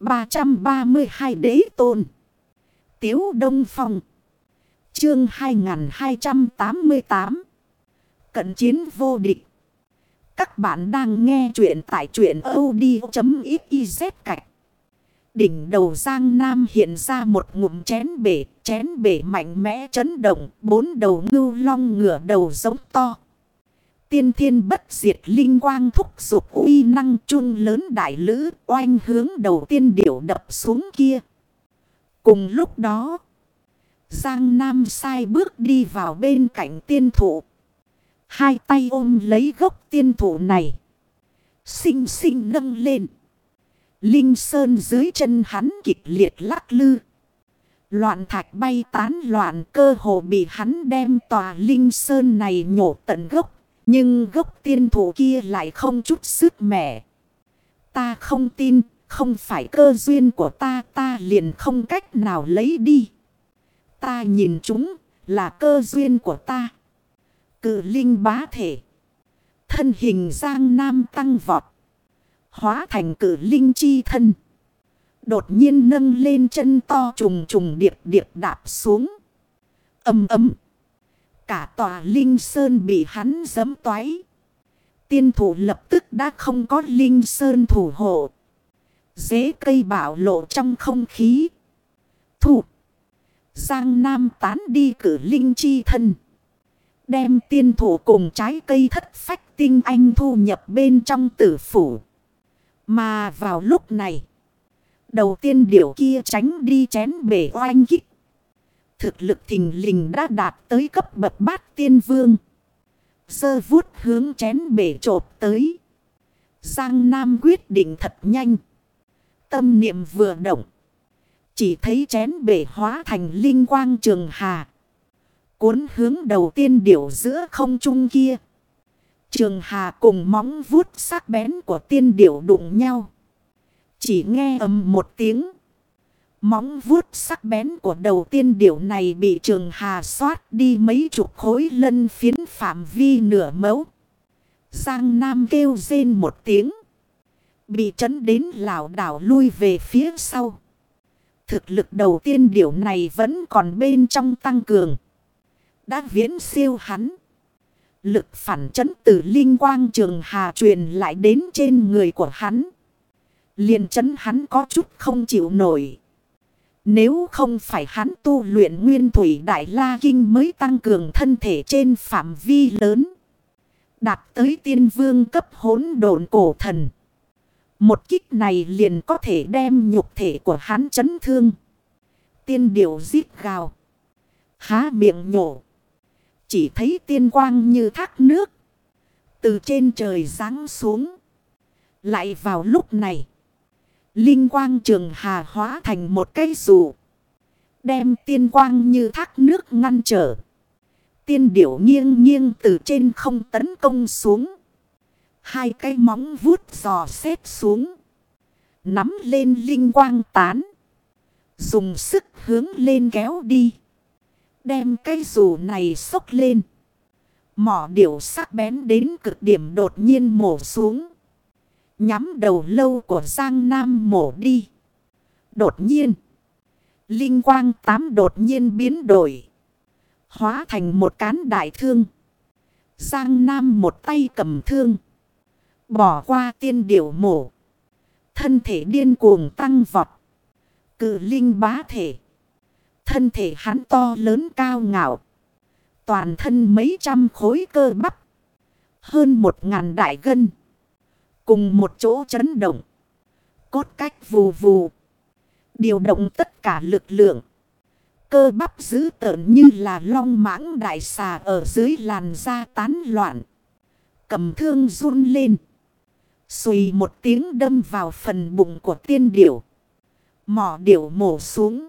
332 đế tôn. Tiếu Đông Phong. Chương 2288. Cận chiến vô địch. Các bạn đang nghe chuyện tại truyện od.xyz cạch. Đỉnh đầu Giang Nam hiện ra một ngụm chén bể, chén bể mạnh mẽ chấn động, bốn đầu ngưu long ngửa đầu giống to. Tiên thiên bất diệt linh quang thúc dục uy năng chung lớn đại lữ oanh hướng đầu tiên điểu đập xuống kia. Cùng lúc đó, Giang Nam sai bước đi vào bên cạnh tiên thụ. Hai tay ôm lấy gốc tiên thụ này. Xinh xinh nâng lên. Linh sơn dưới chân hắn kịch liệt lắc lư. Loạn thạch bay tán loạn cơ hồ bị hắn đem tòa linh sơn này nhổ tận gốc. Nhưng gốc tiên thủ kia lại không chút sức mẻ. Ta không tin, không phải cơ duyên của ta, ta liền không cách nào lấy đi. Ta nhìn chúng, là cơ duyên của ta. Cự linh bá thể. Thân hình giang nam tăng vọt. Hóa thành cử linh chi thân. Đột nhiên nâng lên chân to trùng trùng điệp điệp đạp xuống. Âm ấm. Cả tòa linh sơn bị hắn giấm toái. Tiên thủ lập tức đã không có linh sơn thủ hộ. Dế cây bảo lộ trong không khí. Thủ. Giang Nam tán đi cử linh chi thân. Đem tiên thủ cùng trái cây thất phách tinh anh thu nhập bên trong tử phủ. Mà vào lúc này. Đầu tiên điểu kia tránh đi chén bể oanh kích. Thực lực thình lình đã đạt tới cấp bậc bát tiên vương. Sơ vuốt hướng chén bể trộp tới. Giang Nam quyết định thật nhanh. Tâm niệm vừa động. Chỉ thấy chén bể hóa thành linh quang trường hà. Cuốn hướng đầu tiên điểu giữa không trung kia. Trường hà cùng móng vuốt sắc bén của tiên điểu đụng nhau. Chỉ nghe ầm một tiếng. Móng vuốt sắc bén của đầu tiên điểu này bị trường hà xoát đi mấy chục khối lân phiến phạm vi nửa mẫu. Giang Nam kêu rên một tiếng. Bị chấn đến lảo đảo lui về phía sau. Thực lực đầu tiên điểu này vẫn còn bên trong tăng cường. Đã viễn siêu hắn. Lực phản chấn từ linh quang trường hà truyền lại đến trên người của hắn. liền chấn hắn có chút không chịu nổi. Nếu không phải hắn tu luyện nguyên thủy đại la kinh mới tăng cường thân thể trên phạm vi lớn. Đạt tới tiên vương cấp hỗn độn cổ thần. Một kích này liền có thể đem nhục thể của hắn chấn thương. Tiên điểu giết gào. Há miệng nhổ. Chỉ thấy tiên quang như thác nước. Từ trên trời ráng xuống. Lại vào lúc này. Linh quang trường hà hóa thành một cây dù. Đem tiên quang như thác nước ngăn trở. Tiên điểu nghiêng nghiêng từ trên không tấn công xuống. Hai cây móng vuốt giò xếp xuống. Nắm lên linh quang tán. Dùng sức hướng lên kéo đi. Đem cây dù này sốc lên. Mỏ điểu sắc bén đến cực điểm đột nhiên mổ xuống. Nhắm đầu lâu của Giang Nam mổ đi. Đột nhiên. Linh quang tám đột nhiên biến đổi. Hóa thành một cán đại thương. Giang Nam một tay cầm thương. Bỏ qua tiên điểu mổ. Thân thể điên cuồng tăng vọt. Cự linh bá thể. Thân thể hắn to lớn cao ngạo. Toàn thân mấy trăm khối cơ bắp. Hơn một ngàn đại gân. Cùng một chỗ chấn động. Cốt cách vù vù. Điều động tất cả lực lượng. Cơ bắp dữ tợn như là long mãng đại xà ở dưới làn da tán loạn. Cầm thương run lên. Xùi một tiếng đâm vào phần bụng của tiên điểu. Mỏ điểu mổ xuống.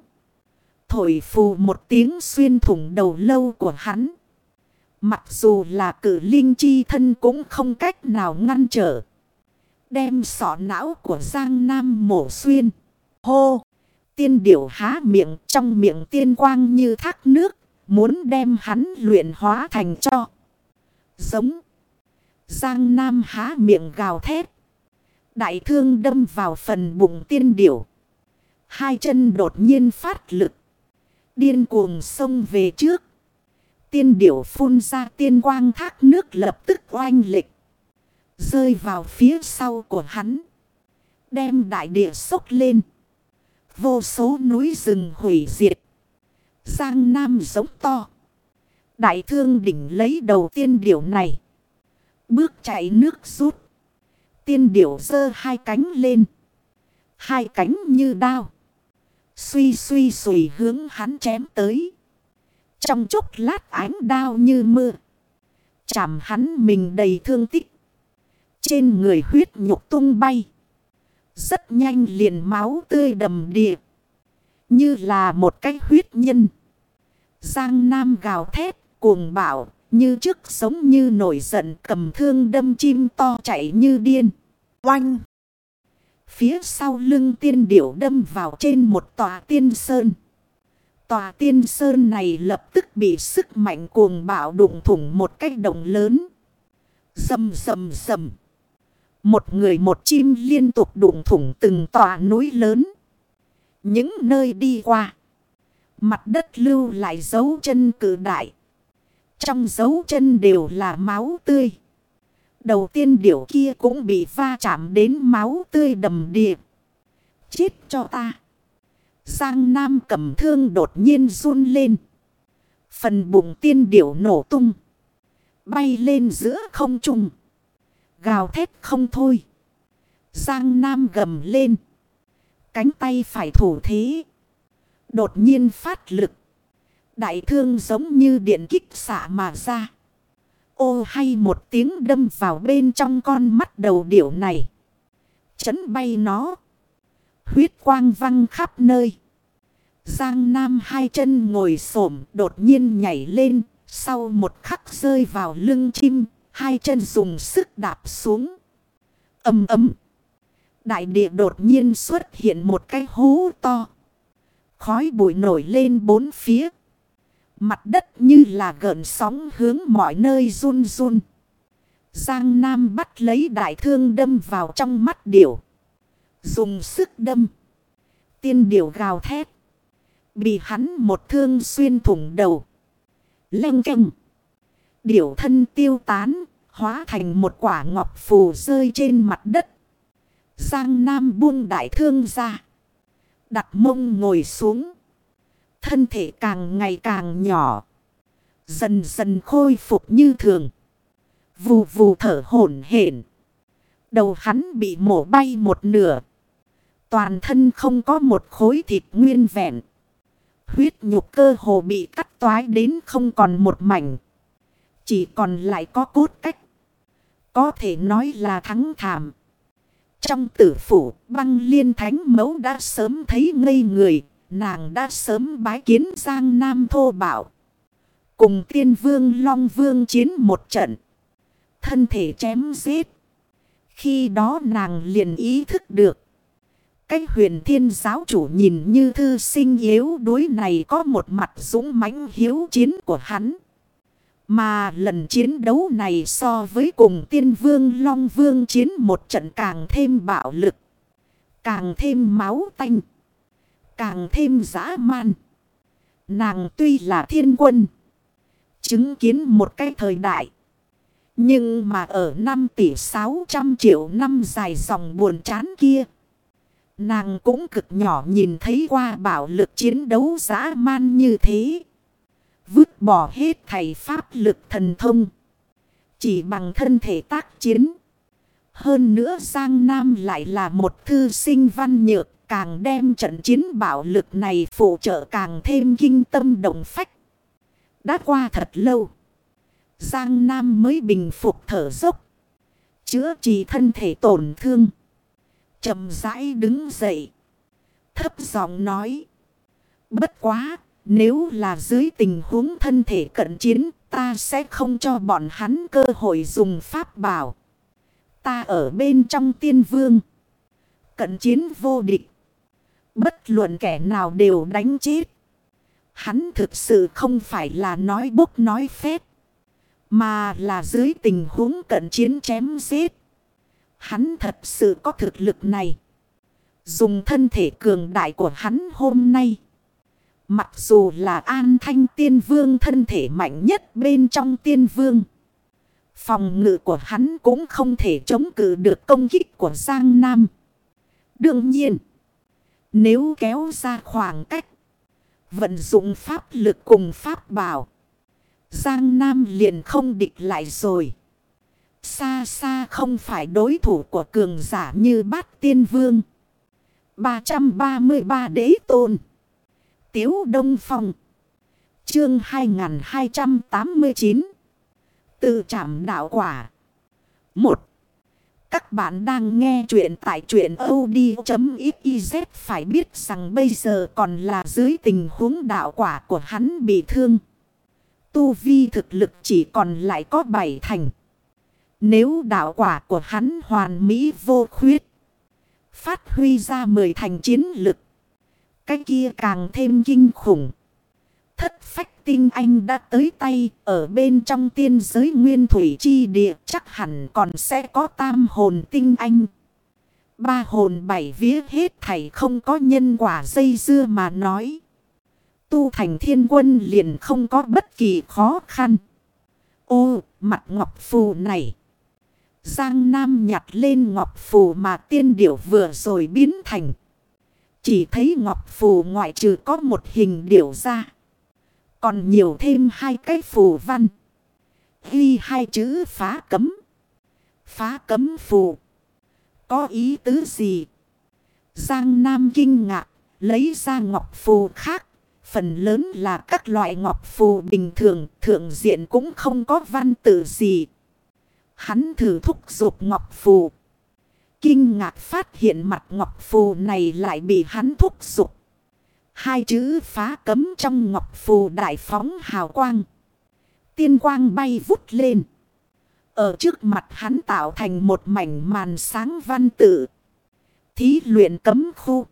Thổi phù một tiếng xuyên thủng đầu lâu của hắn. Mặc dù là cử linh chi thân cũng không cách nào ngăn trở. Đem sọ não của Giang Nam mổ xuyên. Hô! Tiên điểu há miệng, trong miệng tiên quang như thác nước. Muốn đem hắn luyện hóa thành cho. Giống. Giang Nam há miệng gào thét. Đại thương đâm vào phần bụng tiên điểu. Hai chân đột nhiên phát lực. Điên cuồng xông về trước. Tiên điểu phun ra tiên quang thác nước lập tức oanh lịch. Rơi vào phía sau của hắn. Đem đại địa sốc lên. Vô số núi rừng hủy diệt. Giang Nam giống to. Đại thương đỉnh lấy đầu tiên điểu này. Bước chạy nước rút. Tiên điểu giơ hai cánh lên. Hai cánh như đao. Suy suy sùi hướng hắn chém tới. Trong chốc lát ánh đao như mưa. Chạm hắn mình đầy thương tích. Trên người huyết nhục tung bay. Rất nhanh liền máu tươi đầm địa. Như là một cái huyết nhân. Giang Nam gào thét, cuồng bạo, như trước sống như nổi giận cầm thương đâm chim to chạy như điên. Oanh! Phía sau lưng tiên điểu đâm vào trên một tòa tiên sơn. Tòa tiên sơn này lập tức bị sức mạnh cuồng bạo đụng thủng một cách động lớn. Dầm dầm dầm. Một người một chim liên tục đụng thủng từng tòa núi lớn. Những nơi đi qua. Mặt đất lưu lại dấu chân cử đại. Trong dấu chân đều là máu tươi. Đầu tiên điểu kia cũng bị va chạm đến máu tươi đầm đìa. Chết cho ta. Giang Nam cầm thương đột nhiên run lên. Phần bụng tiên điểu nổ tung. Bay lên giữa không trung. Gào thét không thôi. Giang Nam gầm lên. Cánh tay phải thủ thế. Đột nhiên phát lực. Đại thương giống như điện kích xạ mà ra. Ô hay một tiếng đâm vào bên trong con mắt đầu điểu này. Chấn bay nó. Huyết quang văng khắp nơi. Giang Nam hai chân ngồi xổm đột nhiên nhảy lên. Sau một khắc rơi vào lưng chim. Hai chân dùng sức đạp xuống. Âm ấm. Đại địa đột nhiên xuất hiện một cái hố to. Khói bụi nổi lên bốn phía. Mặt đất như là gợn sóng hướng mọi nơi run run. Giang Nam bắt lấy đại thương đâm vào trong mắt điểu. Dùng sức đâm. Tiên điểu gào thét. Bị hắn một thương xuyên thủng đầu. Lênh canh. Điểu thân tiêu tán. Hóa thành một quả ngọc phù rơi trên mặt đất. Giang Nam buông đại thương ra. Đặt mông ngồi xuống. Thân thể càng ngày càng nhỏ. Dần dần khôi phục như thường. Vù vù thở hổn hển. Đầu hắn bị mổ bay một nửa. Toàn thân không có một khối thịt nguyên vẹn. Huyết nhục cơ hồ bị cắt toái đến không còn một mảnh. Chỉ còn lại có cốt cách. Có thể nói là thắng thảm. Trong tử phủ, băng liên thánh mẫu đã sớm thấy ngây người, nàng đã sớm bái kiến Giang Nam thô bảo. Cùng tiên vương Long Vương chiến một trận. Thân thể chém giết. Khi đó nàng liền ý thức được. Cái huyền thiên giáo chủ nhìn như thư sinh yếu đối này có một mặt dũng mãnh hiếu chiến của hắn. Mà lần chiến đấu này so với cùng tiên vương, Long Vương chiến một trận càng thêm bạo lực. Càng thêm máu tanh. Càng thêm dã man. Nàng tuy là thiên quân. Chứng kiến một cái thời đại. Nhưng mà ở 5 tỷ 600 triệu năm dài dòng buồn chán kia. Nàng cũng cực nhỏ nhìn thấy qua bạo lực chiến đấu dã man như thế. Vứt bỏ hết thầy pháp lực thần thông. Chỉ bằng thân thể tác chiến. Hơn nữa Giang Nam lại là một thư sinh văn nhược. Càng đem trận chiến bạo lực này phụ trợ càng thêm kinh tâm động phách. Đã qua thật lâu. Giang Nam mới bình phục thở dốc. Chữa trị thân thể tổn thương. chậm rãi đứng dậy. Thấp giọng nói. Bất quá, nếu là dưới tình huống thân thể cận chiến, ta sẽ không cho bọn hắn cơ hội dùng pháp bảo. Ta ở bên trong tiên vương. Cận chiến vô địch. Bất luận kẻ nào đều đánh chết. Hắn thực sự không phải là nói bốc nói phép. Mà là dưới tình huống cận chiến chém giết. Hắn thật sự có thực lực này. Dùng thân thể cường đại của hắn hôm nay. Mặc dù là an thanh tiên vương thân thể mạnh nhất bên trong tiên vương. Phòng ngự của hắn cũng không thể chống cự được công kích của Giang Nam. Đương nhiên, nếu kéo ra khoảng cách, vận dụng pháp lực cùng pháp bảo, Giang Nam liền không địch lại rồi. Xa xa không phải đối thủ của cường giả như bát tiên vương. 333 đế tôn. Tiếu Đông Phong. Chương 2289. Từ trảm đạo quả. 1. Các bạn đang nghe chuyện tại chuyện od.xyz phải biết rằng bây giờ còn là dưới tình huống đạo quả của hắn bị thương. Tu vi thực lực chỉ còn lại có bảy thành. Nếu đạo quả của hắn hoàn mỹ vô khuyết. Phát huy ra mười thành chiến lực. Cái kia càng thêm kinh khủng. Thất phách tinh anh đã tới tay ở bên trong tiên giới nguyên thủy chi địa chắc hẳn còn sẽ có tam hồn tinh anh. Ba hồn bảy vía hết thảy không có nhân quả dây dưa mà nói. Tu thành thiên quân liền không có bất kỳ khó khăn. Ô, mặt ngọc phù này. Giang Nam nhặt lên ngọc phù mà tiên điểu vừa rồi biến thành. Chỉ thấy ngọc phù ngoại trừ có một hình điểu ra. Còn nhiều thêm hai cái phù văn. Ghi hai chữ phá cấm. Phá cấm phù. Có ý tứ gì? Giang Nam kinh ngạc. Lấy ra ngọc phù khác. Phần lớn là các loại ngọc phù bình thường. Thượng diện cũng không có văn tự gì. Hắn thử thúc giục ngọc phù. Kinh ngạc phát hiện mặt ngọc phù này lại bị hắn thúc giục. Hai chữ phá cấm trong ngọc phù đại phóng hào quang. Tiên quang bay vút lên. Ở trước mặt hắn tạo thành một mảnh màn sáng văn tự. Thí luyện cấm khu.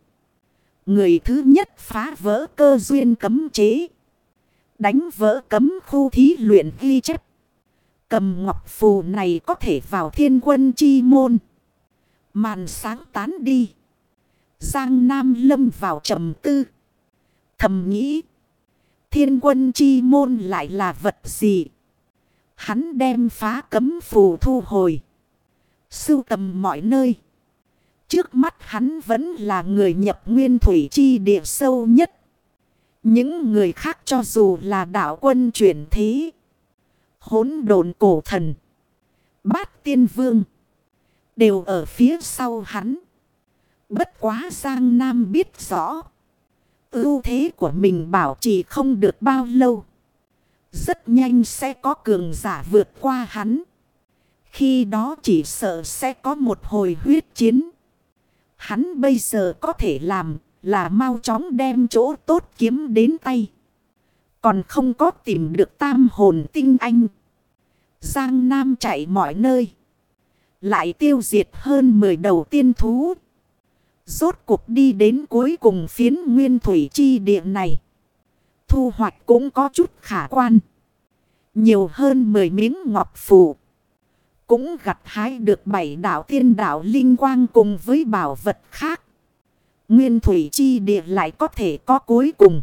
Người thứ nhất phá vỡ cơ duyên cấm chế. Đánh vỡ cấm khu thí luyện ghi chép. Cầm ngọc phù này có thể vào thiên quân chi môn. Màn sáng tán đi. Giang Nam lâm vào trầm tư. Thầm nghĩ. Thiên quân chi môn lại là vật gì? Hắn đem phá cấm phù thu hồi. Sưu tầm mọi nơi. Trước mắt hắn vẫn là người nhập nguyên thủy chi địa sâu nhất. Những người khác cho dù là đạo quân chuyển thế. Hốn đồn cổ thần. Bát tiên vương. Đều ở phía sau hắn. Bất quá Giang Nam biết rõ. Ưu thế của mình bảo trì không được bao lâu. Rất nhanh sẽ có cường giả vượt qua hắn. Khi đó chỉ sợ sẽ có một hồi huyết chiến. Hắn bây giờ có thể làm là mau chóng đem chỗ tốt kiếm đến tay. Còn không có tìm được tam hồn tinh anh. Giang Nam chạy mọi nơi. Lại tiêu diệt hơn 10 đầu tiên thú. Rốt cuộc đi đến cuối cùng phiến nguyên thủy chi địa này. Thu hoạch cũng có chút khả quan. Nhiều hơn 10 miếng ngọc phù. Cũng gặt hái được bảy đảo tiên đảo linh quang cùng với bảo vật khác. Nguyên thủy chi địa lại có thể có cuối cùng.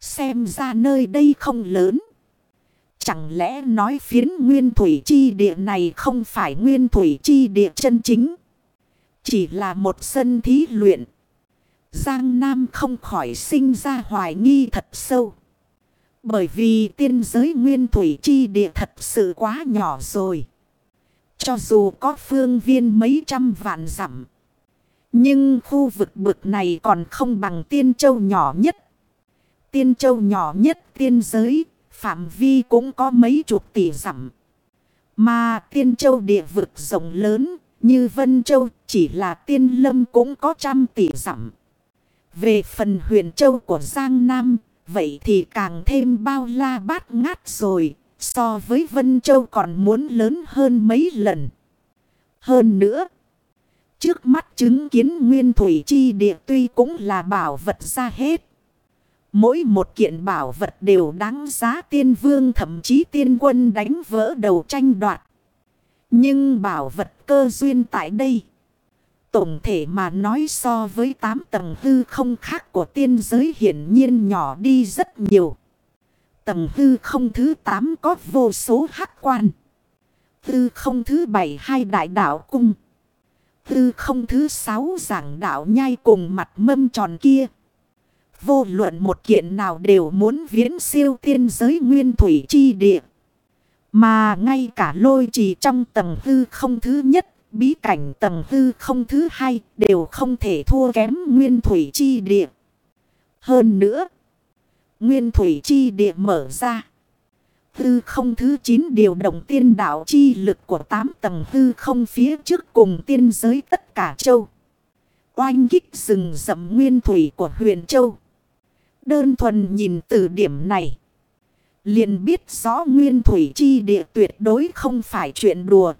Xem ra nơi đây không lớn. Chẳng lẽ nói phiến nguyên thủy chi địa này không phải nguyên thủy chi địa chân chính. Chỉ là một sân thí luyện. Giang Nam không khỏi sinh ra hoài nghi thật sâu. Bởi vì tiên giới nguyên thủy chi địa thật sự quá nhỏ rồi. Cho dù có phương viên mấy trăm vạn dặm. Nhưng khu vực bực này còn không bằng tiên châu nhỏ nhất. Tiên châu nhỏ nhất tiên giới phạm vi cũng có mấy chục tỷ dặm. Mà tiên châu địa vực rộng lớn như Vân Châu chỉ là tiên lâm cũng có trăm tỷ dặm. Về phần huyền châu của Giang Nam, vậy thì càng thêm bao la bát ngát rồi, so với Vân Châu còn muốn lớn hơn mấy lần. Hơn nữa, trước mắt chứng kiến nguyên thủy chi địa tuy cũng là bảo vật ra hết. Mỗi một kiện bảo vật đều đáng giá tiên vương thậm chí tiên quân đánh vỡ đầu tranh đoạt. Nhưng bảo vật cơ duyên tại đây. tổng thể mà nói so với 8 tầng hư không khác của tiên giới hiển nhiên nhỏ đi rất nhiều. Tầng hư không thứ 8 có vô số hắc quan. Hư không thứ 7 hai đại đạo cung. Hư không thứ 6 giảng đạo nhai cùng mặt mâm tròn kia. Vô luận một kiện nào đều muốn viễn siêu tiên giới nguyên thủy chi địa. Mà ngay cả lôi trì trong tầng hư không thứ nhất, bí cảnh tầng hư không thứ hai đều không thể thua kém nguyên thủy chi địa. Hơn nữa, nguyên thủy chi địa mở ra. Hư không thứ 9 điều động tiên đạo chi lực của 8 tầng hư không phía trước cùng tiên giới tất cả châu. Oanh kích rừng rậm nguyên thủy của huyền châu. Đơn thuần nhìn từ điểm này. Liền biết rõ nguyên thủy chi địa tuyệt đối không phải chuyện đùa.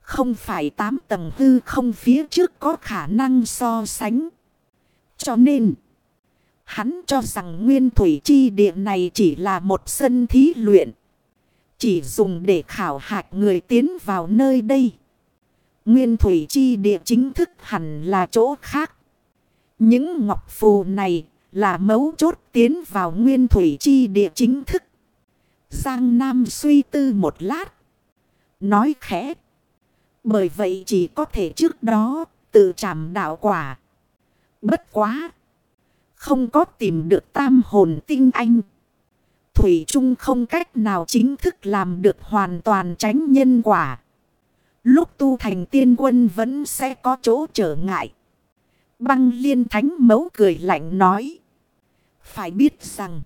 Không phải tám tầng hư không phía trước có khả năng so sánh. Cho nên, hắn cho rằng nguyên thủy chi địa này chỉ là một sân thí luyện. Chỉ dùng để khảo hạch người tiến vào nơi đây. Nguyên thủy chi địa chính thức hẳn là chỗ khác. Những ngọc phù này là mấu chốt tiến vào nguyên thủy chi địa chính thức. Giang Nam suy tư một lát. Nói khẽ. Bởi vậy chỉ có thể trước đó tự trảm đạo quả. Bất quá. Không có tìm được tam hồn tinh anh. Thủy Trung không cách nào chính thức làm được hoàn toàn tránh nhân quả. Lúc tu thành tiên quân vẫn sẽ có chỗ trở ngại. Băng liên thánh mấu cười lạnh nói. Phải biết rằng.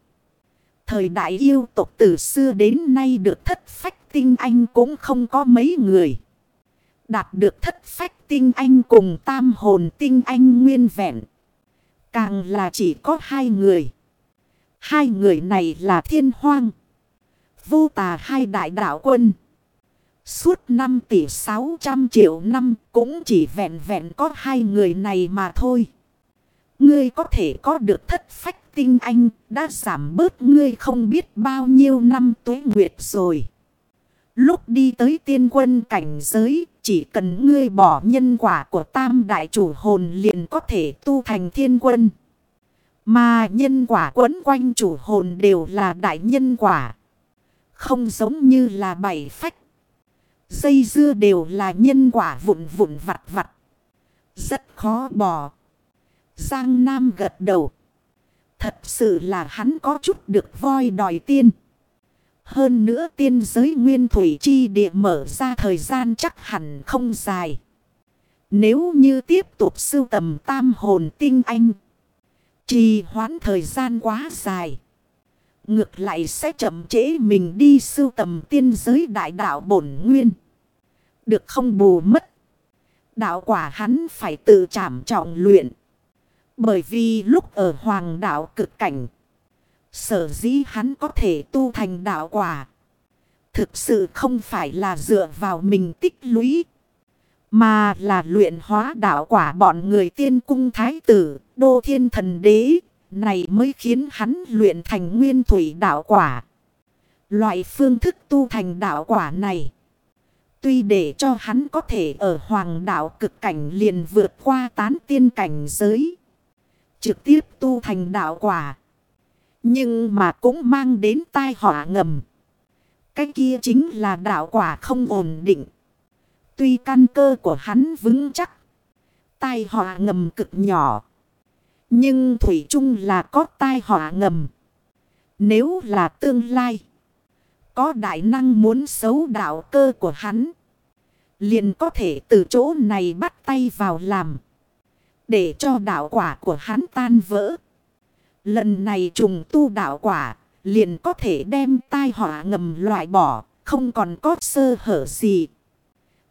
Thời đại yêu tộc từ xưa đến nay được thất phách tinh anh cũng không có mấy người. Đạt được thất phách tinh anh cùng tam hồn tinh anh nguyên vẹn. Càng là chỉ có hai người. Hai người này là thiên hoang. Vô tà hai đại đạo quân. Suốt 5 tỷ 600 triệu năm cũng chỉ vẹn vẹn có hai người này mà thôi. Ngươi có thể có được thất phách tinh anh đã giảm bớt ngươi không biết bao nhiêu năm tuế nguyệt rồi. Lúc đi tới tiên quân cảnh giới, chỉ cần ngươi bỏ nhân quả của tam đại chủ hồn liền có thể tu thành thiên quân. Mà nhân quả quấn quanh chủ hồn đều là đại nhân quả. Không giống như là bảy phách. Dây dưa đều là nhân quả vụn vụn vặt vặt. Rất khó bỏ. Giang Nam gật đầu. Thật sự là hắn có chút được voi đòi tiên. Hơn nữa tiên giới nguyên thủy chi địa mở ra thời gian chắc hẳn không dài. Nếu như tiếp tục sưu tầm tam hồn tinh anh. Trì hoãn thời gian quá dài. Ngược lại sẽ chậm chế mình đi sưu tầm tiên giới đại đạo bổn nguyên. Được không bù mất. Đạo quả hắn phải tự trảm trọng luyện. Bởi vì lúc ở hoàng đạo cực cảnh. Sở dĩ hắn có thể tu thành đạo quả. Thực sự không phải là dựa vào mình tích lũy. Mà là luyện hóa đạo quả bọn người tiên cung thái tử, đô thiên thần đế. Này mới khiến hắn luyện thành nguyên thủy đạo quả. Loại phương thức tu thành đạo quả này. Tuy để cho hắn có thể ở hoàng đạo cực cảnh liền vượt qua tán tiên cảnh giới. Trực tiếp tu thành đạo quả. Nhưng mà cũng mang đến tai họa ngầm. Cái kia chính là đạo quả không ổn định. Tuy căn cơ của hắn vững chắc. Tai họa ngầm cực nhỏ. Nhưng Thủy chung là có tai họa ngầm. Nếu là tương lai. Có đại năng muốn xấu đạo cơ của hắn. Liền có thể từ chỗ này bắt tay vào làm. Để cho đạo quả của hắn tan vỡ. Lần này trùng tu đạo quả. Liền có thể đem tai họa ngầm loại bỏ. Không còn có sơ hở gì.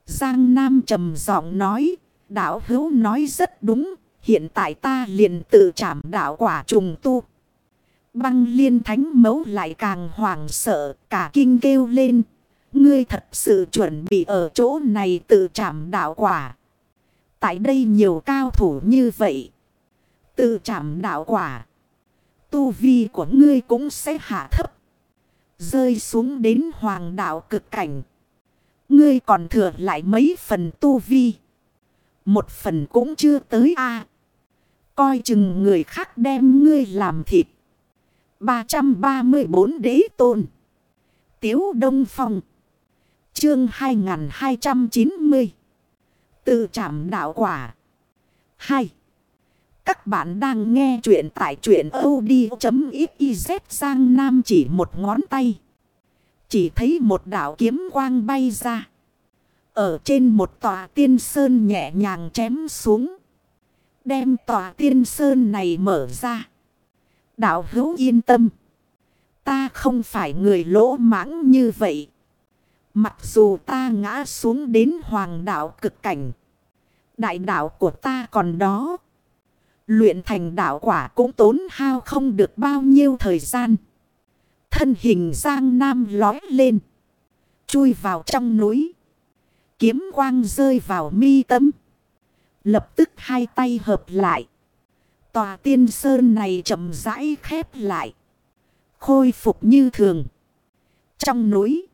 Giang Nam trầm giọng nói. Đạo hữu nói rất đúng. Hiện tại ta liền tự chạm đạo quả trùng tu. Băng liên thánh mấu lại càng hoảng sợ. Cả kinh kêu lên. Ngươi thật sự chuẩn bị ở chỗ này tự chạm đạo quả. Tại đây nhiều cao thủ như vậy. Tự chảm đạo quả. Tu vi của ngươi cũng sẽ hạ thấp. Rơi xuống đến hoàng đạo cực cảnh. Ngươi còn thừa lại mấy phần tu vi. Một phần cũng chưa tới a Coi chừng người khác đem ngươi làm thịt. 334 đế tôn. Tiếu Đông Phong. Chương 2290 tự trảm đạo quả. 2. Các bạn đang nghe chuyện tại chuyện od.xyz sang nam chỉ một ngón tay. Chỉ thấy một đảo kiếm quang bay ra. Ở trên một tòa tiên sơn nhẹ nhàng chém xuống. Đem tòa tiên sơn này mở ra. Đạo hữu yên tâm. Ta không phải người lỗ mãng như vậy. Mặc dù ta ngã xuống đến hoàng đạo cực cảnh. Đại đạo của ta còn đó. Luyện thành đạo quả cũng tốn hao không được bao nhiêu thời gian. Thân hình Giang Nam lói lên. Chui vào trong núi. Kiếm quang rơi vào mi tâm. Lập tức hai tay hợp lại. Tòa tiên sơn này chậm rãi khép lại. Khôi phục như thường. Trong núi.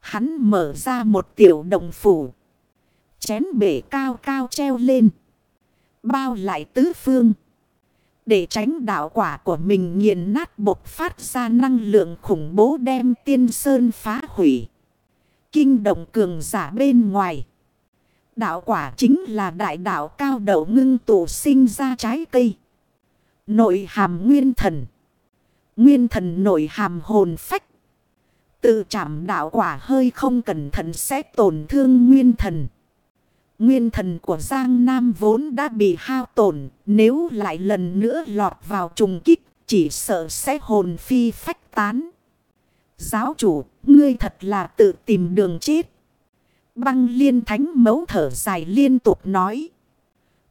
Hắn mở ra một tiểu đồng phủ. Chén bể cao cao treo lên. Bao lại tứ phương. Để tránh đạo quả của mình nghiền nát bộc phát ra năng lượng khủng bố đem tiên sơn phá hủy. Kinh động cường giả bên ngoài. Đạo quả chính là đại đạo cao đầu ngưng tụ sinh ra trái cây. Nội hàm nguyên thần. Nguyên thần nội hàm hồn phách. Tự chạm đạo quả hơi không cẩn thận sẽ tổn thương nguyên thần. Nguyên thần của Giang Nam vốn đã bị hao tổn. Nếu lại lần nữa lọt vào trùng kích chỉ sợ sẽ hồn phi phách tán. Giáo chủ, ngươi thật là tự tìm đường chết. Băng liên thánh mấu thở dài liên tục nói.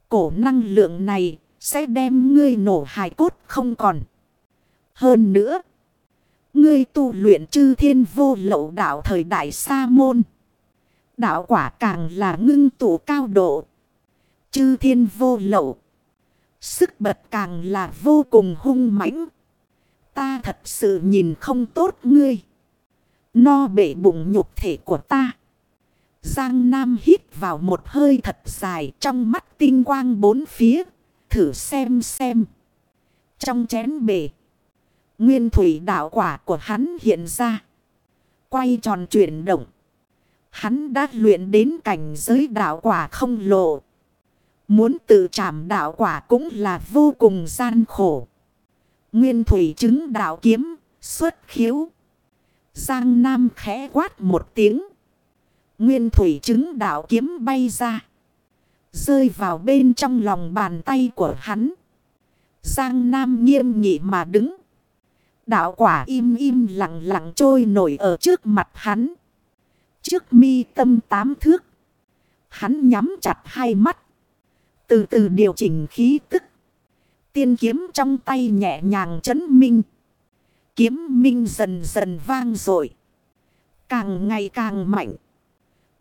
Cổ năng lượng này sẽ đem ngươi nổ hài cốt không còn. Hơn nữa, ngươi tu luyện chư thiên vô lậu đạo thời đại sa môn. Đạo quả càng là ngưng tụ cao độ. Chư thiên vô lậu. Sức bật càng là vô cùng hung mãnh. Ta thật sự nhìn không tốt ngươi. No bể bụng nhục thể của ta. Giang Nam hít vào một hơi thật dài trong mắt tinh quang bốn phía. Thử xem xem. Trong chén bể. Nguyên thủy đạo quả của hắn hiện ra. Quay tròn chuyển động. Hắn đã luyện đến cảnh giới đạo quả không lộ. Muốn tự trảm đạo quả cũng là vô cùng gian khổ. Nguyên thủy chứng đạo kiếm, xuất khiếu. Giang Nam khẽ quát một tiếng. Nguyên thủy chứng đạo kiếm bay ra. Rơi vào bên trong lòng bàn tay của hắn. Giang Nam nghiêm nghị mà đứng. Đạo quả im im lặng lặng trôi nổi ở trước mặt hắn. Trước mi tâm tám thước. Hắn nhắm chặt hai mắt. Từ từ điều chỉnh khí tức. Tiên kiếm trong tay nhẹ nhàng chấn minh. Kiếm minh dần dần vang dội Càng ngày càng mạnh.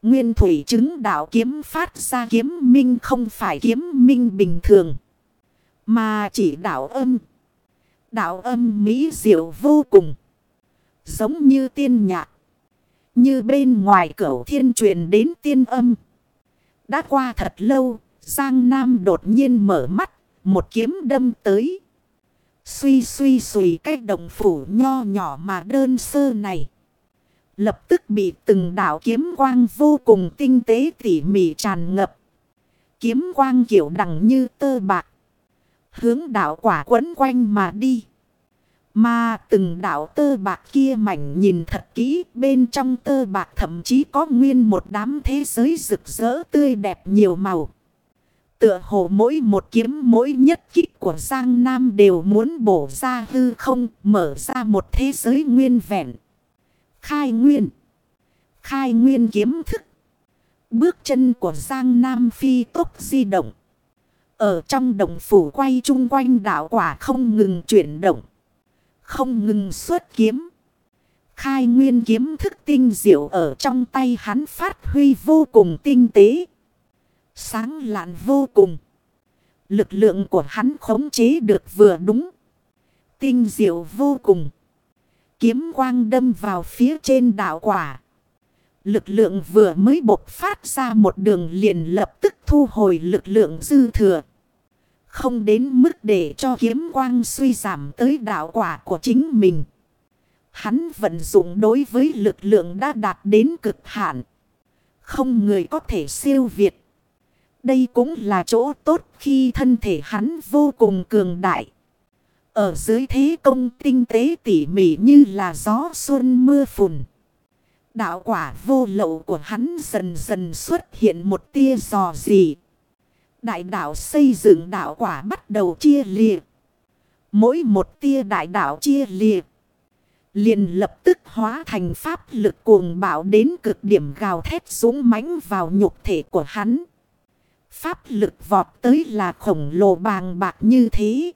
Nguyên thủy chứng đạo kiếm phát ra kiếm minh không phải kiếm minh bình thường. Mà chỉ đạo âm. Đạo âm mỹ diệu vô cùng. Giống như tiên nhạc. Như bên ngoài cửu thiên truyền đến tiên âm. Đã qua thật lâu, Giang Nam đột nhiên mở mắt, một kiếm đâm tới. Suy suy suy cái đồng phủ nho nhỏ mà đơn sơ này. Lập tức bị từng đảo kiếm quang vô cùng tinh tế tỉ mỉ tràn ngập. Kiếm quang kiểu đằng như tơ bạc. Hướng đảo quả quấn quanh mà đi. Mà từng đảo tơ bạc kia mảnh nhìn thật kỹ, bên trong tơ bạc thậm chí có nguyên một đám thế giới rực rỡ tươi đẹp nhiều màu. Tựa hồ mỗi một kiếm, mỗi nhất kích của Giang Nam đều muốn bổ ra hư không, mở ra một thế giới nguyên vẹn. Khai nguyên. Khai nguyên kiếm thức. Bước chân của Giang Nam phi tốc di động. Ở trong đồng phủ quay chung quanh đảo quả không ngừng chuyển động. Không ngừng xuất kiếm. Khai nguyên kiếm thức tinh diệu ở trong tay hắn phát huy vô cùng tinh tế. Sáng lạn vô cùng. Lực lượng của hắn khống chế được vừa đúng. Tinh diệu vô cùng. Kiếm quang đâm vào phía trên đảo quả. Lực lượng vừa mới bộc phát ra một đường liền lập tức thu hồi lực lượng dư thừa. Không đến mức để cho kiếm quang suy giảm tới đạo quả của chính mình. Hắn vận dụng đối với lực lượng đã đạt đến cực hạn. Không người có thể siêu việt. Đây cũng là chỗ tốt khi thân thể hắn vô cùng cường đại. Ở dưới thế công tinh tế tỉ mỉ như là gió xuân mưa phùn. Đạo quả vô lậu của hắn dần dần xuất hiện một tia giò gì. Đại đạo xây dựng đạo quả bắt đầu chia liệt. Mỗi một tia đại đạo chia liệt. Liền lập tức hóa thành pháp lực cuồng bạo đến cực điểm gào thét súng mãnh vào nhục thể của hắn. Pháp lực vọt tới là khổng lồ bàng bạc như thế.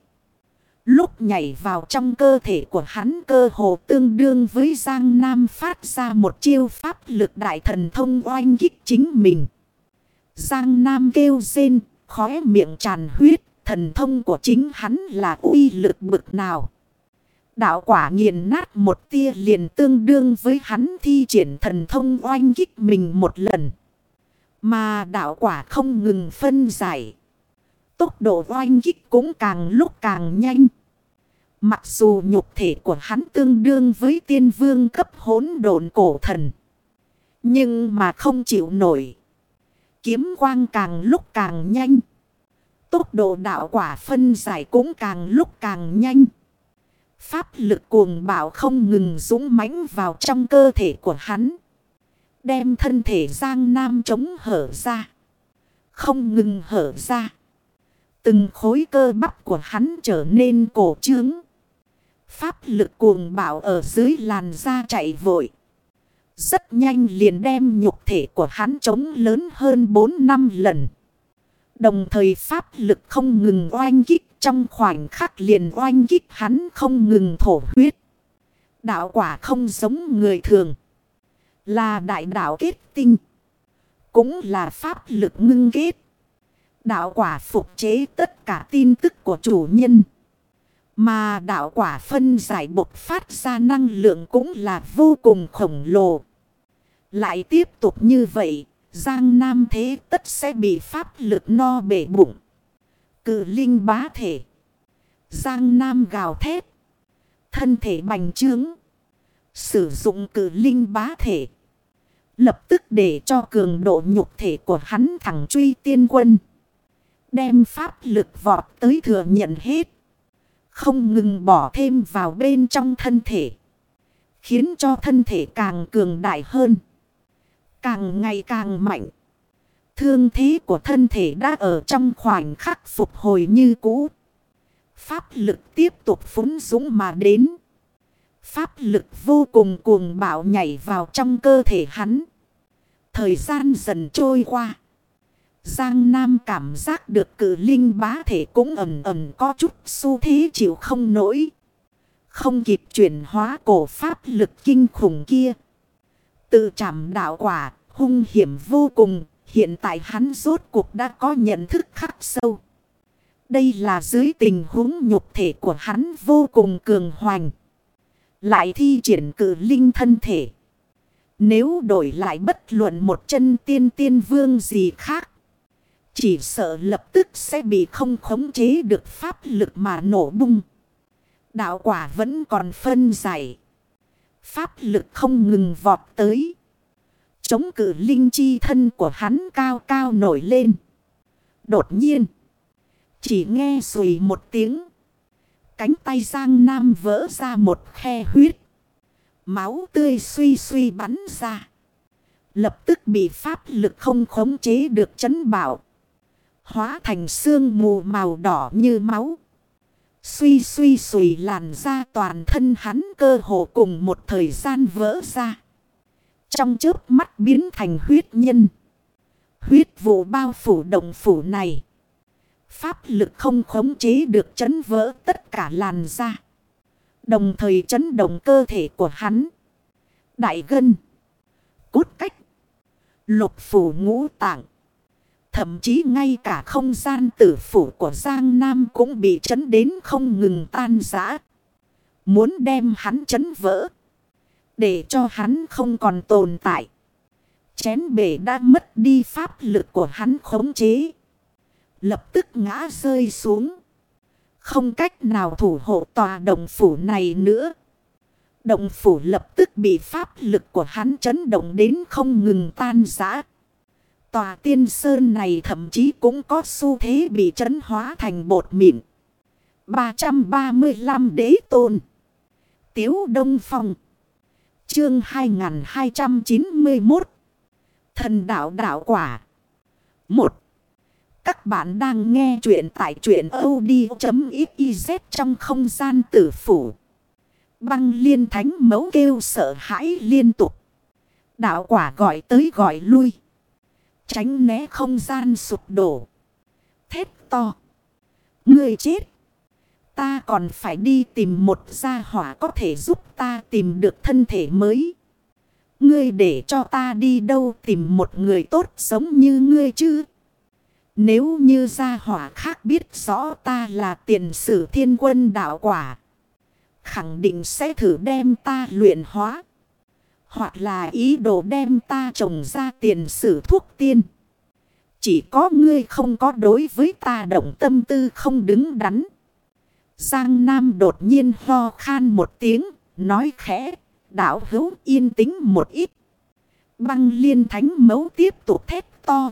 Lúc nhảy vào trong cơ thể của hắn cơ hồ tương đương với Giang Nam phát ra một chiêu pháp lực đại thần thông oanh kích chính mình. Giang Nam kêu rên, khóe miệng tràn huyết, thần thông của chính hắn là uy lực bực nào. Đạo quả nghiền nát một tia liền tương đương với hắn thi triển thần thông oanh kích mình một lần. Mà đạo quả không ngừng phân giải. Tốc độ oanh kích cũng càng lúc càng nhanh. Mặc dù nhục thể của hắn tương đương với tiên vương cấp hỗn độn cổ thần. Nhưng mà không chịu nổi. Kiếm quang càng lúc càng nhanh. Tốc độ đạo quả phân giải cũng càng lúc càng nhanh. Pháp lực cuồng bạo không ngừng dũng mãnh vào trong cơ thể của hắn. Đem thân thể Giang Nam chống hở ra. Không ngừng hở ra. Từng khối cơ bắp của hắn trở nên cổ trướng. Pháp lực cuồng bạo ở dưới làn da chạy vội. Rất nhanh liền đem nhục thể của hắn chống lớn hơn 4 năm lần. Đồng thời pháp lực không ngừng oanh kích, trong khoảnh khắc liền oanh kích hắn không ngừng thổ huyết. Đạo quả không giống người thường. Là đại đạo kết tinh. Cũng là pháp lực ngưng kết. Đạo quả phục chế tất cả tin tức của chủ nhân. Mà đạo quả phân giải bộc phát ra năng lượng cũng là vô cùng khổng lồ. Lại tiếp tục như vậy, Giang Nam thế tất sẽ bị pháp lực no bể bụng. Cự linh bá thể. Giang Nam gào thét. Thân thể bành trướng. Sử dụng cử linh bá thể. Lập tức để cho cường độ nhục thể của hắn thẳng truy tiên quân. Đem pháp lực vọt tới thừa nhận hết. Không ngừng bỏ thêm vào bên trong thân thể. Khiến cho thân thể càng cường đại hơn. Càng ngày càng mạnh. Thương thế của thân thể đã ở trong khoảnh khắc phục hồi như cũ. Pháp lực tiếp tục phúng dũng mà đến. Pháp lực vô cùng cuồng bạo nhảy vào trong cơ thể hắn. Thời gian dần trôi qua. Giang Nam cảm giác được cử linh bá thể cũng ẩm ẩm có chút xu thế chịu không nổi. Không kịp chuyển hóa cổ pháp lực kinh khủng kia. Tự chạm đạo quả, hung hiểm vô cùng. Hiện tại hắn rốt cuộc đã có nhận thức khắc sâu. Đây là dưới tình huống nhục thể của hắn vô cùng cường hoành. Lại thi triển cử linh thân thể. Nếu đổi lại bất luận một chân tiên tiên vương gì khác. Chỉ sợ lập tức sẽ bị không khống chế được pháp lực mà nổ bung. Đạo quả vẫn còn phân giải. Pháp lực không ngừng vọt tới. Chống cử linh chi thân của hắn cao cao nổi lên. Đột nhiên. Chỉ nghe sùi một tiếng. Cánh tay Giang Nam vỡ ra một khe huyết. Máu tươi suy suy bắn ra. Lập tức bị pháp lực không khống chế được chấn bảo. Hóa thành xương mù màu đỏ như máu. Suy suy sùi làn ra toàn thân hắn cơ hồ cùng một thời gian vỡ ra. Trong chớp mắt biến thành huyết nhân. Huyết vụ bao phủ động phủ này. Pháp lực không khống chế được chấn vỡ tất cả làn da. Đồng thời chấn động cơ thể của hắn. Đại gân. Cốt cách. Lục phủ ngũ tạng. Thậm chí ngay cả không gian tử phủ của Giang Nam cũng bị chấn đến không ngừng tan rã. Muốn đem hắn chấn vỡ. Để cho hắn không còn tồn tại. Chén bể đã mất đi pháp lực của hắn khống chế. Lập tức ngã rơi xuống. Không cách nào thủ hộ tòa động phủ này nữa. Động phủ lập tức bị pháp lực của hắn chấn động đến không ngừng tan rã. Tòa tiên sơn này thậm chí cũng có xu thế bị chấn hóa thành bột mịn. 335 đế tôn. Tiếu Đông Phong. Chương 2291. Thần đạo đạo quả. 1. Các bạn đang nghe chuyện tại chuyện od.xyz trong không gian tử phủ. Băng liên thánh mấu kêu sợ hãi liên tục. Đạo quả gọi tới gọi lui. Tránh né không gian sụp đổ. Thét to. Người chết. Ta còn phải đi tìm một gia hỏa có thể giúp ta tìm được thân thể mới. Ngươi để cho ta đi đâu tìm một người tốt giống như ngươi chứ? Nếu như gia hỏa khác biết rõ ta là tiền sử thiên quân đạo quả. Khẳng định sẽ thử đem ta luyện hóa. Hoặc là ý đồ đem ta trồng ra tiền sử thuốc tiên. Chỉ có ngươi không có đối với ta động tâm tư không đứng đắn. Giang Nam đột nhiên ho khan một tiếng, nói khẽ, đảo hữu yên tĩnh một ít. Băng liên thánh mấu tiếp tục thét to,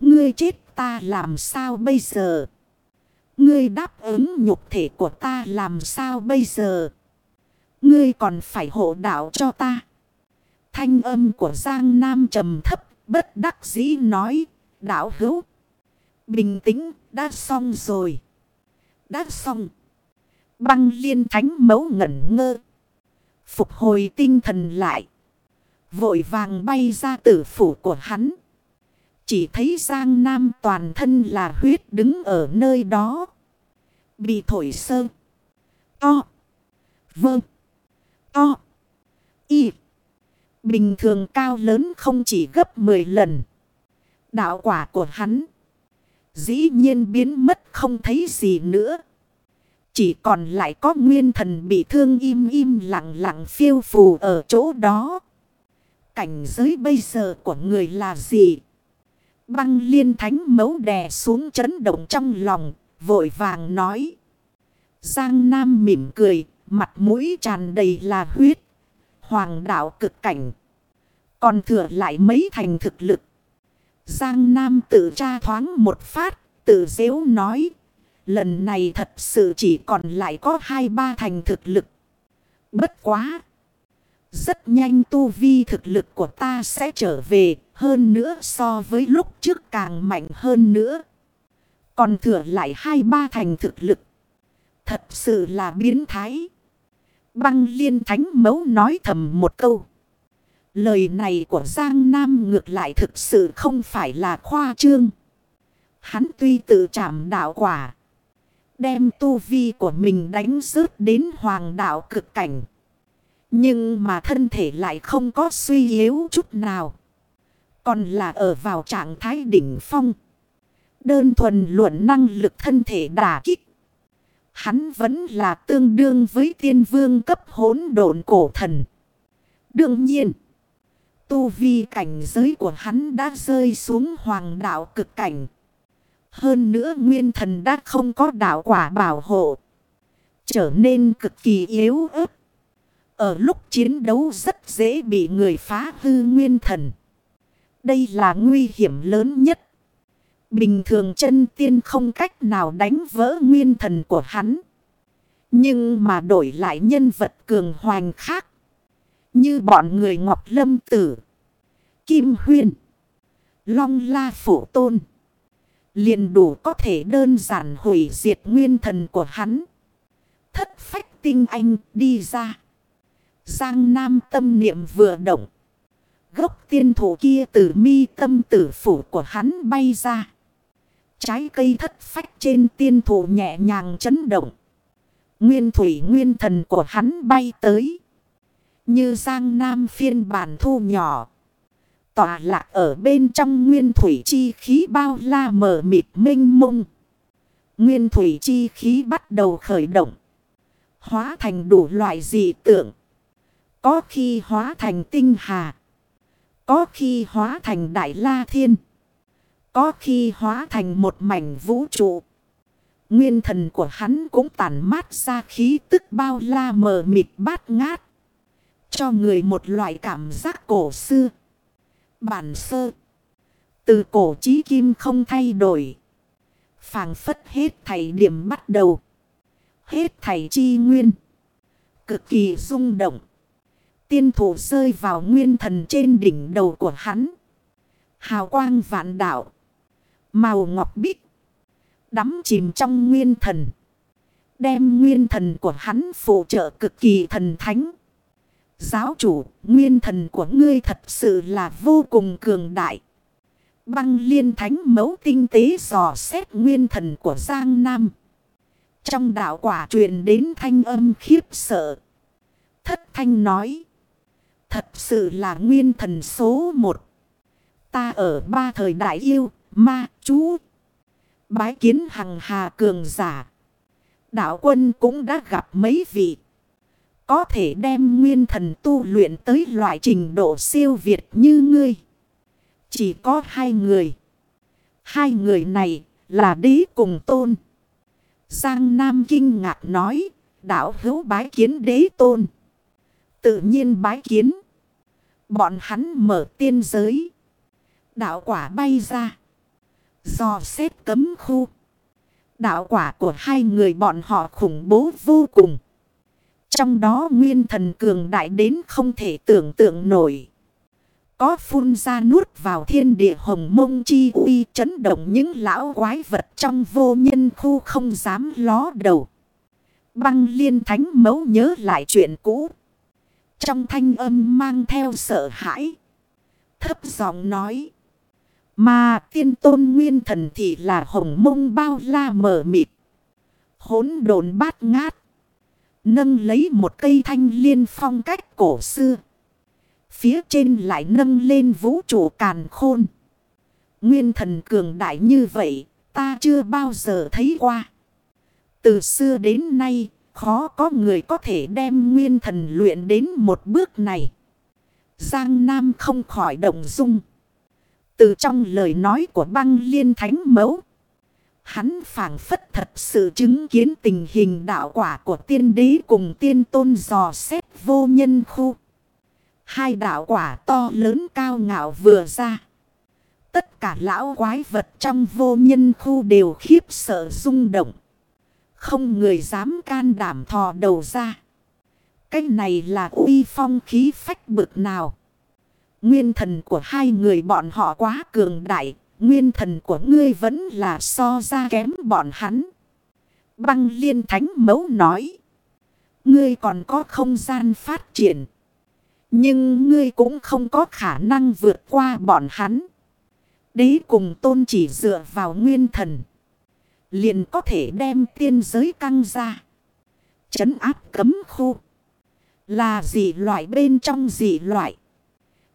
ngươi chết ta làm sao bây giờ? Ngươi đáp ứng nhục thể của ta làm sao bây giờ? Ngươi còn phải hộ đạo cho ta. Thanh âm của Giang Nam trầm thấp, bất đắc dĩ nói, đảo hữu. Bình tĩnh, đã xong rồi. Đã xong. Băng liên thánh mấu ngẩn ngơ. Phục hồi tinh thần lại. Vội vàng bay ra tử phủ của hắn. Chỉ thấy Giang Nam toàn thân là huyết đứng ở nơi đó. Bị thổi sơ. To. Vâng. To. Y. Bình thường cao lớn không chỉ gấp 10 lần. Đạo quả của hắn. Dĩ nhiên biến mất không thấy gì nữa. Chỉ còn lại có nguyên thần bị thương im im lặng lặng phiêu phù ở chỗ đó. Cảnh giới bây giờ của người là gì? Băng liên thánh mấu đè xuống chấn động trong lòng, vội vàng nói. Giang Nam mỉm cười, mặt mũi tràn đầy là huyết. Hoàng đạo cực cảnh. Còn thừa lại mấy thành thực lực. Giang Nam tự tra thoáng một phát, tự dễu nói. Lần này thật sự chỉ còn lại có hai ba thành thực lực. Bất quá. Rất nhanh tu vi thực lực của ta sẽ trở về hơn nữa so với lúc trước càng mạnh hơn nữa. Còn thừa lại hai ba thành thực lực. Thật sự là biến thái. Băng liên thánh mấu nói thầm một câu. Lời này của Giang Nam ngược lại thực sự không phải là khoa trương. Hắn tuy tự trảm đạo quả. Đem tu vi của mình đánh rớt đến hoàng đạo cực cảnh. Nhưng mà thân thể lại không có suy yếu chút nào. Còn là ở vào trạng thái đỉnh phong. Đơn thuần luận năng lực thân thể đả kích. Hắn vẫn là tương đương với tiên vương cấp hỗn độn cổ thần. Đương nhiên. Tu vi cảnh giới của hắn đã rơi xuống hoàng đạo cực cảnh. Hơn nữa nguyên thần đã không có đạo quả bảo hộ. Trở nên cực kỳ yếu ớt. Ở lúc chiến đấu rất dễ bị người phá hư nguyên thần. Đây là nguy hiểm lớn nhất. Bình thường chân tiên không cách nào đánh vỡ nguyên thần của hắn. Nhưng mà đổi lại nhân vật cường hoành khác. Như bọn người Ngọc Lâm Tử. Kim Huyên. Long La phủ Tôn. Liền đủ có thể đơn giản hủy diệt nguyên thần của hắn. Thất phách tinh anh đi ra. Giang Nam tâm niệm vừa động. Gốc tiên thủ kia từ mi tâm tử phủ của hắn bay ra. Trái cây thất phách trên tiên thủ nhẹ nhàng chấn động. Nguyên thủy nguyên thần của hắn bay tới. Như giang nam phiên bản thu nhỏ. Tỏa lạc ở bên trong nguyên thủy chi khí bao la mờ mịt minh mông. Nguyên thủy chi khí bắt đầu khởi động. Hóa thành đủ loại dị tượng. Có khi hóa thành tinh hà. Có khi hóa thành đại la thiên. Có khi hóa thành một mảnh vũ trụ. Nguyên thần của hắn cũng tản mát ra khí tức bao la mờ mịt bát ngát. Cho người một loại cảm giác cổ xưa. Bản sơ. Từ cổ chí kim không thay đổi. phảng phất hết thảy điểm bắt đầu. Hết thảy chi nguyên. Cực kỳ rung động. Tiên thủ rơi vào nguyên thần trên đỉnh đầu của hắn. Hào quang vạn đạo. Màu ngọc bích. Đắm chìm trong nguyên thần. Đem nguyên thần của hắn phụ trợ cực kỳ thần thánh. Giáo chủ, nguyên thần của ngươi thật sự là vô cùng cường đại. Băng liên thánh mấu tinh tế dò xét nguyên thần của Giang Nam. Trong đạo quả truyền đến thanh âm khiếp sợ. Thất thanh nói. Thật sự là nguyên thần số một. Ta ở ba thời đại yêu, ma, chú. Bái kiến hằng hà cường giả. Đạo quân cũng đã gặp mấy vị. Có thể đem nguyên thần tu luyện tới loại trình độ siêu việt như ngươi. Chỉ có hai người. Hai người này là đế cùng tôn. Giang Nam kinh ngạc nói. Đạo hữu bái kiến đế tôn. Tự nhiên bái kiến. Bọn hắn mở tiên giới. Đạo quả bay ra. Do xếp cấm khu. Đạo quả của hai người bọn họ khủng bố vô cùng. Trong đó nguyên thần cường đại đến không thể tưởng tượng nổi. Có phun ra nuốt vào thiên địa hồng mông chi uy chấn động những lão quái vật trong vô nhân khu không dám ló đầu. Băng liên thánh mấu nhớ lại chuyện cũ. Trong thanh âm mang theo sợ hãi. Thấp giọng nói. Mà tiên tôn nguyên thần thì là hồng mông bao la mờ mịt. Hốn đồn bát ngát. Nâng lấy một cây thanh liên phong cách cổ xưa. Phía trên lại nâng lên vũ trụ càn khôn. Nguyên thần cường đại như vậy, ta chưa bao giờ thấy qua. Từ xưa đến nay, khó có người có thể đem nguyên thần luyện đến một bước này. Giang Nam không khỏi động dung. Từ trong lời nói của băng liên thánh mẫu. Hắn phảng phất thật sự chứng kiến tình hình đạo quả của tiên đế cùng tiên tôn dò xét vô nhân khu. Hai đạo quả to lớn cao ngạo vừa ra. Tất cả lão quái vật trong vô nhân khu đều khiếp sợ rung động. Không người dám can đảm thò đầu ra. Cái này là uy phong khí phách bực nào. Nguyên thần của hai người bọn họ quá cường đại. Nguyên thần của ngươi vẫn là so ra kém bọn hắn. Băng liên thánh mẫu nói. Ngươi còn có không gian phát triển. Nhưng ngươi cũng không có khả năng vượt qua bọn hắn. Đế cùng tôn chỉ dựa vào nguyên thần. Liền có thể đem tiên giới căng ra. Chấn áp cấm khu. Là dị loại bên trong dị loại.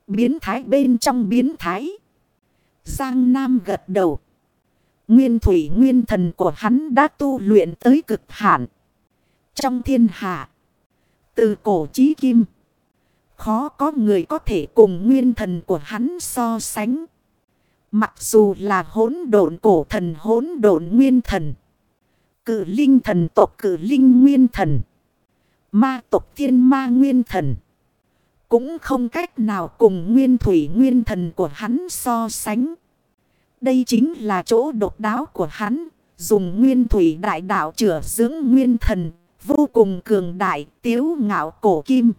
Biến thái bên trong biến thái. Giang Nam gật đầu. Nguyên thủy nguyên thần của hắn đã tu luyện tới cực hạn. Trong thiên hạ. Từ cổ chí kim. Khó có người có thể cùng nguyên thần của hắn so sánh. Mặc dù là hỗn độn cổ thần, hỗn độn nguyên thần. Cử linh thần tộc cử linh nguyên thần. Ma tộc thiên ma nguyên thần. Cũng không cách nào cùng nguyên thủy nguyên thần của hắn so sánh. Đây chính là chỗ độc đáo của hắn. Dùng nguyên thủy đại đạo chữa dưỡng nguyên thần. Vô cùng cường đại, tiếu ngạo cổ kim.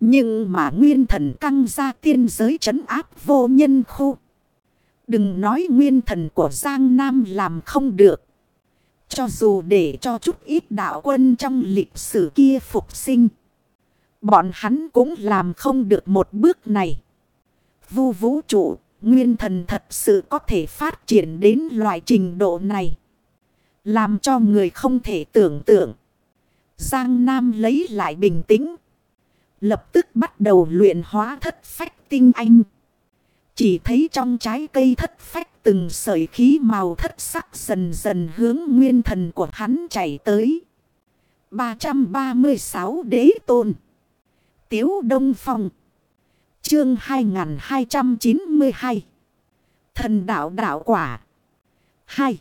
Nhưng mà nguyên thần căng ra tiên giới trấn áp vô nhân khu. Đừng nói nguyên thần của Giang Nam làm không được. Cho dù để cho chút ít đạo quân trong lịch sử kia phục sinh. Bọn hắn cũng làm không được một bước này. Vu vũ trụ, nguyên thần thật sự có thể phát triển đến loại trình độ này. Làm cho người không thể tưởng tượng. Giang Nam lấy lại bình tĩnh. Lập tức bắt đầu luyện hóa thất phách tinh anh. Chỉ thấy trong trái cây thất phách từng sợi khí màu thất sắc dần dần hướng nguyên thần của hắn chảy tới. 336 đế tôn. Tiếu Đông Phong. Chương 2292 Thần đạo đạo quả 2.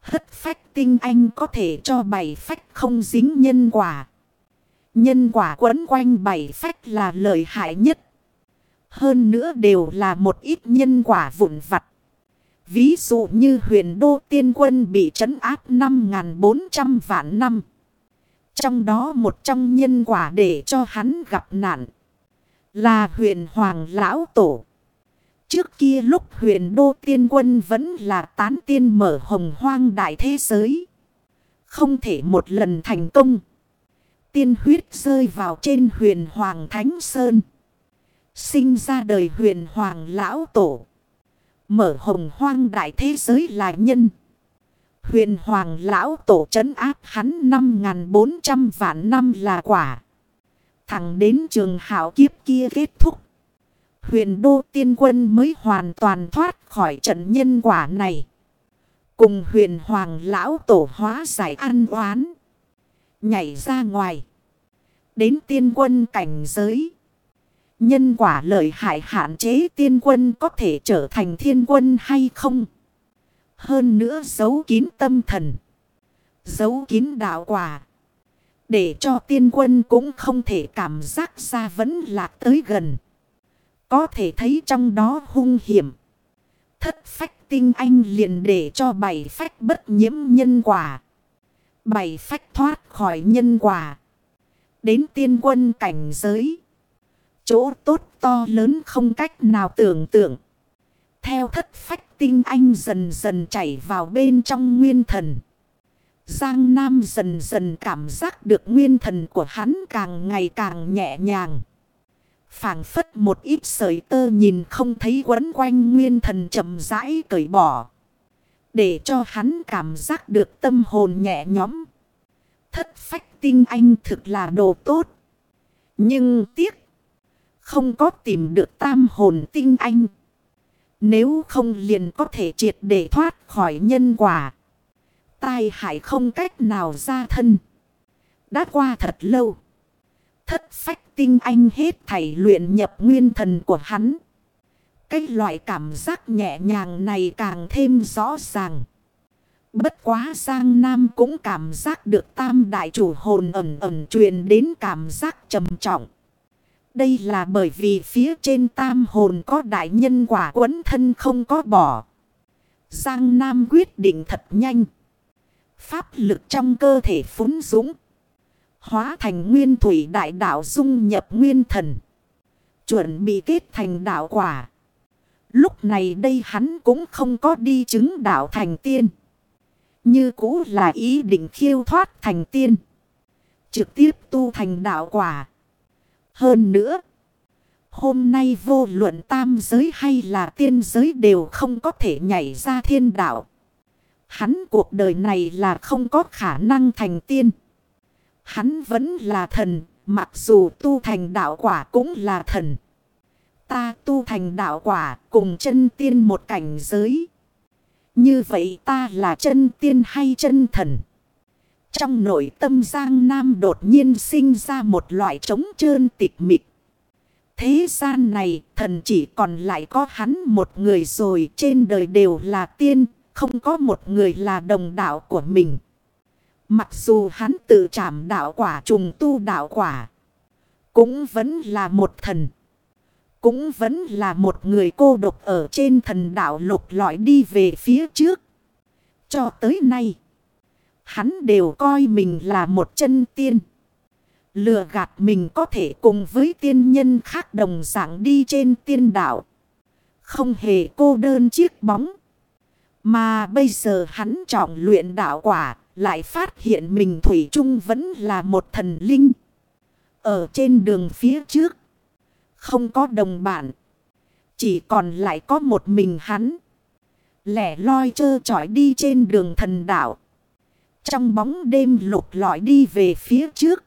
Hất phách tinh anh có thể cho bảy phách không dính nhân quả. Nhân quả quấn quanh bảy phách là lợi hại nhất. Hơn nữa đều là một ít nhân quả vụn vặt. Ví dụ như huyền đô tiên quân bị trấn áp 5.400 vạn năm. Trong đó một trong nhân quả để cho hắn gặp nạn. Là huyền hoàng lão tổ. Trước kia lúc huyền đô tiên quân vẫn là tán tiên mở hồng hoang đại thế giới. Không thể một lần thành công. Tiên huyết rơi vào trên huyền hoàng thánh sơn. Sinh ra đời huyền hoàng lão tổ. Mở hồng hoang đại thế giới là nhân. Huyền hoàng lão tổ trấn áp hắn 5.400 vạn năm là quả. Thẳng đến trường hảo kiếp kia kết thúc. Huyền đô tiên quân mới hoàn toàn thoát khỏi trận nhân quả này. Cùng huyền hoàng lão tổ hóa giải ăn oán. Nhảy ra ngoài. Đến tiên quân cảnh giới. Nhân quả lợi hại hạn chế tiên quân có thể trở thành thiên quân hay không? Hơn nữa giấu kín tâm thần. Giấu kín đạo quả. Để cho tiên quân cũng không thể cảm giác ra vẫn lạc tới gần. Có thể thấy trong đó hung hiểm. Thất phách tinh anh liền để cho bảy phách bất nhiễm nhân quả. Bảy phách thoát khỏi nhân quả. Đến tiên quân cảnh giới. Chỗ tốt to lớn không cách nào tưởng tượng. Theo thất phách tinh anh dần dần chảy vào bên trong nguyên thần. Giang Nam dần dần cảm giác được nguyên thần của hắn càng ngày càng nhẹ nhàng. phảng phất một ít sợi tơ nhìn không thấy quấn quanh nguyên thần chậm rãi cởi bỏ. Để cho hắn cảm giác được tâm hồn nhẹ nhõm. Thất phách tinh anh thực là đồ tốt. Nhưng tiếc. Không có tìm được tam hồn tinh anh. Nếu không liền có thể triệt để thoát khỏi nhân quả. Tai hại không cách nào ra thân. Đã qua thật lâu. Thất phách tinh anh hết thảy luyện nhập nguyên thần của hắn. Cái loại cảm giác nhẹ nhàng này càng thêm rõ ràng. Bất quá Giang Nam cũng cảm giác được tam đại chủ hồn ẩm ẩm truyền đến cảm giác trầm trọng. Đây là bởi vì phía trên tam hồn có đại nhân quả quấn thân không có bỏ. Giang Nam quyết định thật nhanh. Pháp lực trong cơ thể phúng dũng. Hóa thành nguyên thủy đại đạo dung nhập nguyên thần. Chuẩn bị kết thành đạo quả. Lúc này đây hắn cũng không có đi chứng đạo thành tiên. Như cũ là ý định khiêu thoát thành tiên. Trực tiếp tu thành đạo quả. Hơn nữa. Hôm nay vô luận tam giới hay là tiên giới đều không có thể nhảy ra thiên đạo. Hắn cuộc đời này là không có khả năng thành tiên. Hắn vẫn là thần, mặc dù tu thành đạo quả cũng là thần. Ta tu thành đạo quả cùng chân tiên một cảnh giới. Như vậy ta là chân tiên hay chân thần? Trong nội tâm Giang Nam đột nhiên sinh ra một loại trống trơn tịch mịch. Thế gian này thần chỉ còn lại có hắn một người rồi trên đời đều là tiên, không có một người là đồng đạo của mình. Mặc dù hắn tự trảm đạo quả trùng tu đạo quả, cũng vẫn là một thần. Cũng vẫn là một người cô độc ở trên thần đạo lục lọi đi về phía trước. Cho tới nay, hắn đều coi mình là một chân tiên. Lừa gạt mình có thể cùng với tiên nhân khác đồng dạng đi trên tiên đạo. Không hề cô đơn chiếc bóng. Mà bây giờ hắn trọng luyện đạo quả, lại phát hiện mình Thủy chung vẫn là một thần linh. Ở trên đường phía trước, không có đồng bạn. Chỉ còn lại có một mình hắn. Lẻ loi trơ trọi đi trên đường thần đạo. Trong bóng đêm lục lọi đi về phía trước.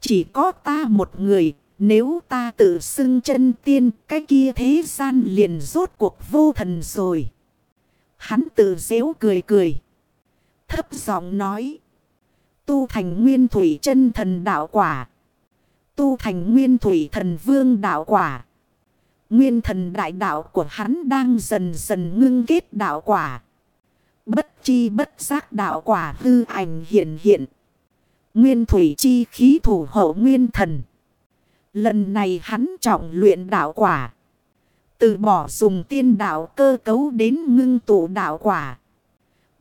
Chỉ có ta một người. Nếu ta tự xưng chân tiên. Cái kia thế gian liền rốt cuộc vô thần rồi. Hắn tự dễu cười cười. Thấp giọng nói. Tu thành nguyên thủy chân thần đạo quả. Tu thành nguyên thủy thần vương đạo quả. Nguyên thần đại đạo của hắn đang dần dần ngưng kết đạo quả. Chi bất giác đạo quả hư ảnh hiện hiện. Nguyên thủy chi khí thủ hộ nguyên thần. Lần này hắn trọng luyện đạo quả. Từ bỏ dùng tiên đạo cơ cấu đến ngưng tụ đạo quả.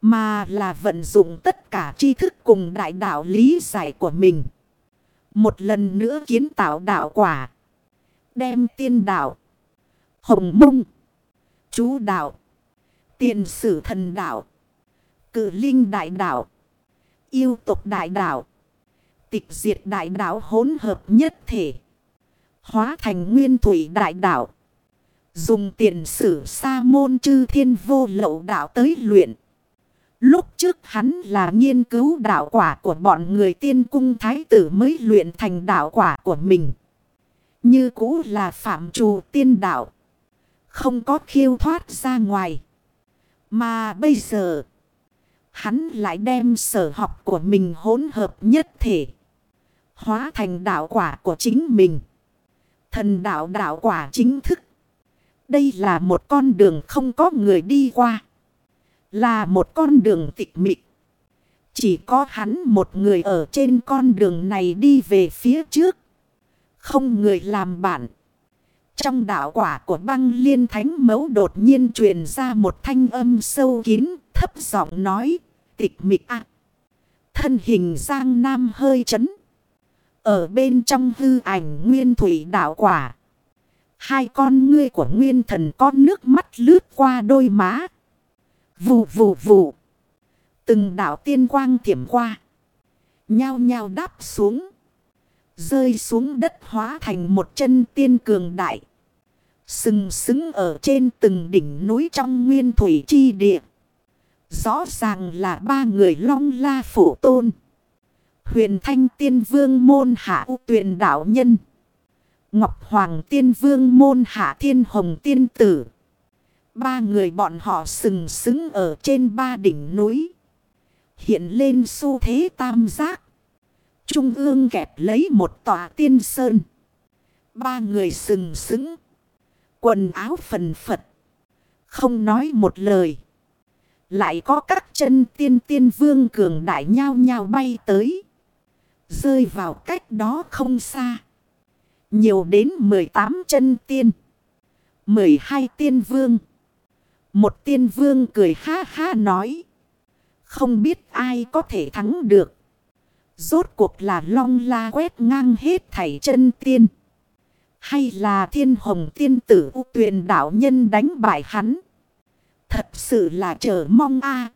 Mà là vận dụng tất cả tri thức cùng đại đạo lý giải của mình. Một lần nữa kiến tạo đạo quả. Đem tiên đạo. Hồng mông. Chú đạo. Tiền sử thần đạo. Cử linh đại đạo. Yêu tục đại đạo. Tịch diệt đại đạo hỗn hợp nhất thể. Hóa thành nguyên thủy đại đạo. Dùng tiền sử sa môn chư thiên vô lậu đạo tới luyện. Lúc trước hắn là nghiên cứu đạo quả của bọn người tiên cung thái tử mới luyện thành đạo quả của mình. Như cũ là phạm trù tiên đạo. Không có khiêu thoát ra ngoài. Mà bây giờ, hắn lại đem sở học của mình hỗn hợp nhất thể. Hóa thành đạo quả của chính mình. Thần đạo đạo quả chính thức. Đây là một con đường không có người đi qua. Là một con đường tịch mịch. Chỉ có hắn một người ở trên con đường này đi về phía trước. Không người làm bạn. Trong đạo quả của băng liên thánh mẫu đột nhiên truyền ra một thanh âm sâu kín, thấp giọng nói, tịch mịch ạ. Thân hình Giang Nam hơi chấn. Ở bên trong hư ảnh nguyên thủy đạo quả. Hai con ngươi của nguyên thần con nước mắt lướt qua đôi má. Vù vù vù. Từng đạo tiên quang thiểm qua. Nhao nhao đáp xuống. Rơi xuống đất hóa thành một chân tiên cường đại. Sừng sững ở trên từng đỉnh núi trong nguyên thủy chi địa. Rõ ràng là ba người long la phổ tôn. Huyền thanh tiên vương môn hạ u tuyển đạo nhân. Ngọc Hoàng tiên vương môn hạ thiên hồng tiên tử. Ba người bọn họ sừng sững ở trên ba đỉnh núi. Hiện lên xu thế tam giác. Trung ương kẹp lấy một tòa tiên sơn. Ba người sừng sững. Quần áo phần phật. Không nói một lời. Lại có các chân tiên tiên vương cường đại nhau nhau bay tới. Rơi vào cách đó không xa. Nhiều đến 18 chân tiên. 12 tiên vương. Một tiên vương cười ha ha nói. Không biết ai có thể thắng được. Rốt cuộc là long la quét ngang hết thảy chân tiên. Hay là thiên hồng tiên tử u tuyền đạo nhân đánh bại hắn. Thật sự là chờ mong a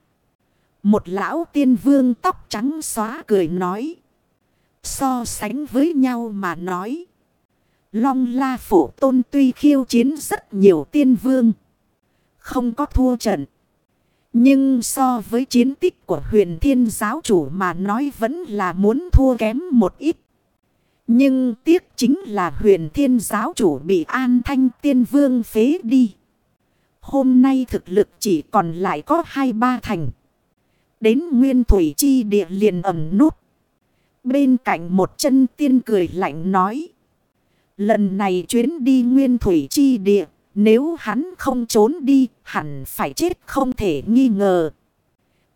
Một lão tiên vương tóc trắng xóa cười nói. So sánh với nhau mà nói. Long la phổ tôn tuy khiêu chiến rất nhiều tiên vương. Không có thua trận. Nhưng so với chiến tích của huyền thiên giáo chủ mà nói vẫn là muốn thua kém một ít. Nhưng tiếc chính là huyền thiên giáo chủ bị an thanh tiên vương phế đi. Hôm nay thực lực chỉ còn lại có hai ba thành. Đến nguyên thủy chi địa liền ẩm nút. Bên cạnh một chân tiên cười lạnh nói. Lần này chuyến đi nguyên thủy chi địa. Nếu hắn không trốn đi, hẳn phải chết không thể nghi ngờ.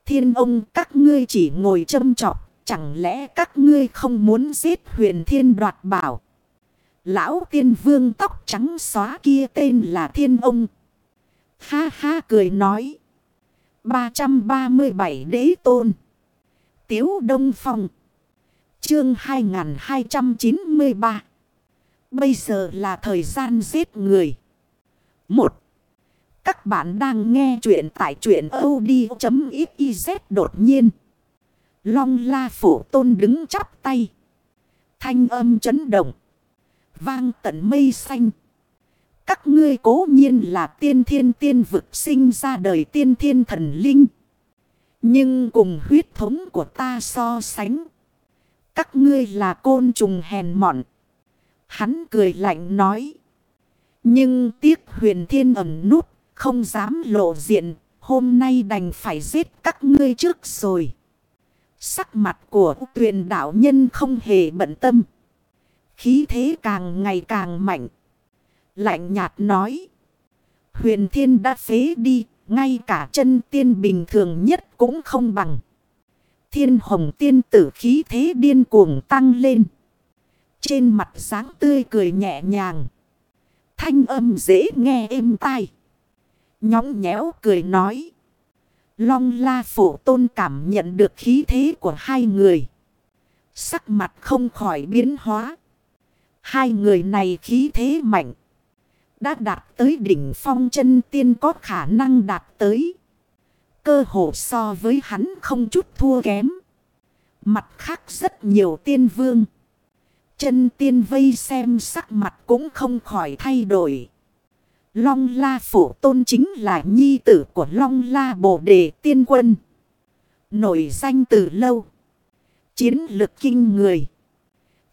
Thiên ông, các ngươi chỉ ngồi châm trọc. Chẳng lẽ các ngươi không muốn giết huyền thiên đoạt bảo. Lão tiên vương tóc trắng xóa kia tên là thiên ông. Ha ha cười nói. 337 đế tôn. Tiếu Đông Phong. Chương 2293. Bây giờ là thời gian giết người. Một. Các bạn đang nghe chuyện tại chuyện od.xyz đột nhiên. Long la phủ tôn đứng chắp tay. Thanh âm chấn động. Vang tận mây xanh. Các ngươi cố nhiên là tiên thiên tiên vực sinh ra đời tiên thiên thần linh. Nhưng cùng huyết thống của ta so sánh. Các ngươi là côn trùng hèn mọn. Hắn cười lạnh nói. Nhưng tiếc huyền thiên ẩn nút, không dám lộ diện, hôm nay đành phải giết các ngươi trước rồi. Sắc mặt của tuyền đạo nhân không hề bận tâm. Khí thế càng ngày càng mạnh. Lạnh nhạt nói. Huyền thiên đã phế đi. Ngay cả chân tiên bình thường nhất cũng không bằng. Thiên hồng tiên tử khí thế điên cuồng tăng lên. Trên mặt sáng tươi cười nhẹ nhàng. Thanh âm dễ nghe êm tai. Nhóng nhéo cười nói. Long la phổ tôn cảm nhận được khí thế của hai người. Sắc mặt không khỏi biến hóa. Hai người này khí thế mạnh. Đã đạt tới đỉnh phong chân tiên có khả năng đạt tới. Cơ hồ so với hắn không chút thua kém. Mặt khác rất nhiều tiên vương. Chân tiên vây xem sắc mặt cũng không khỏi thay đổi. Long la Phủ tôn chính là nhi tử của Long la bồ đề tiên quân. Nổi danh từ lâu. Chiến lực kinh người.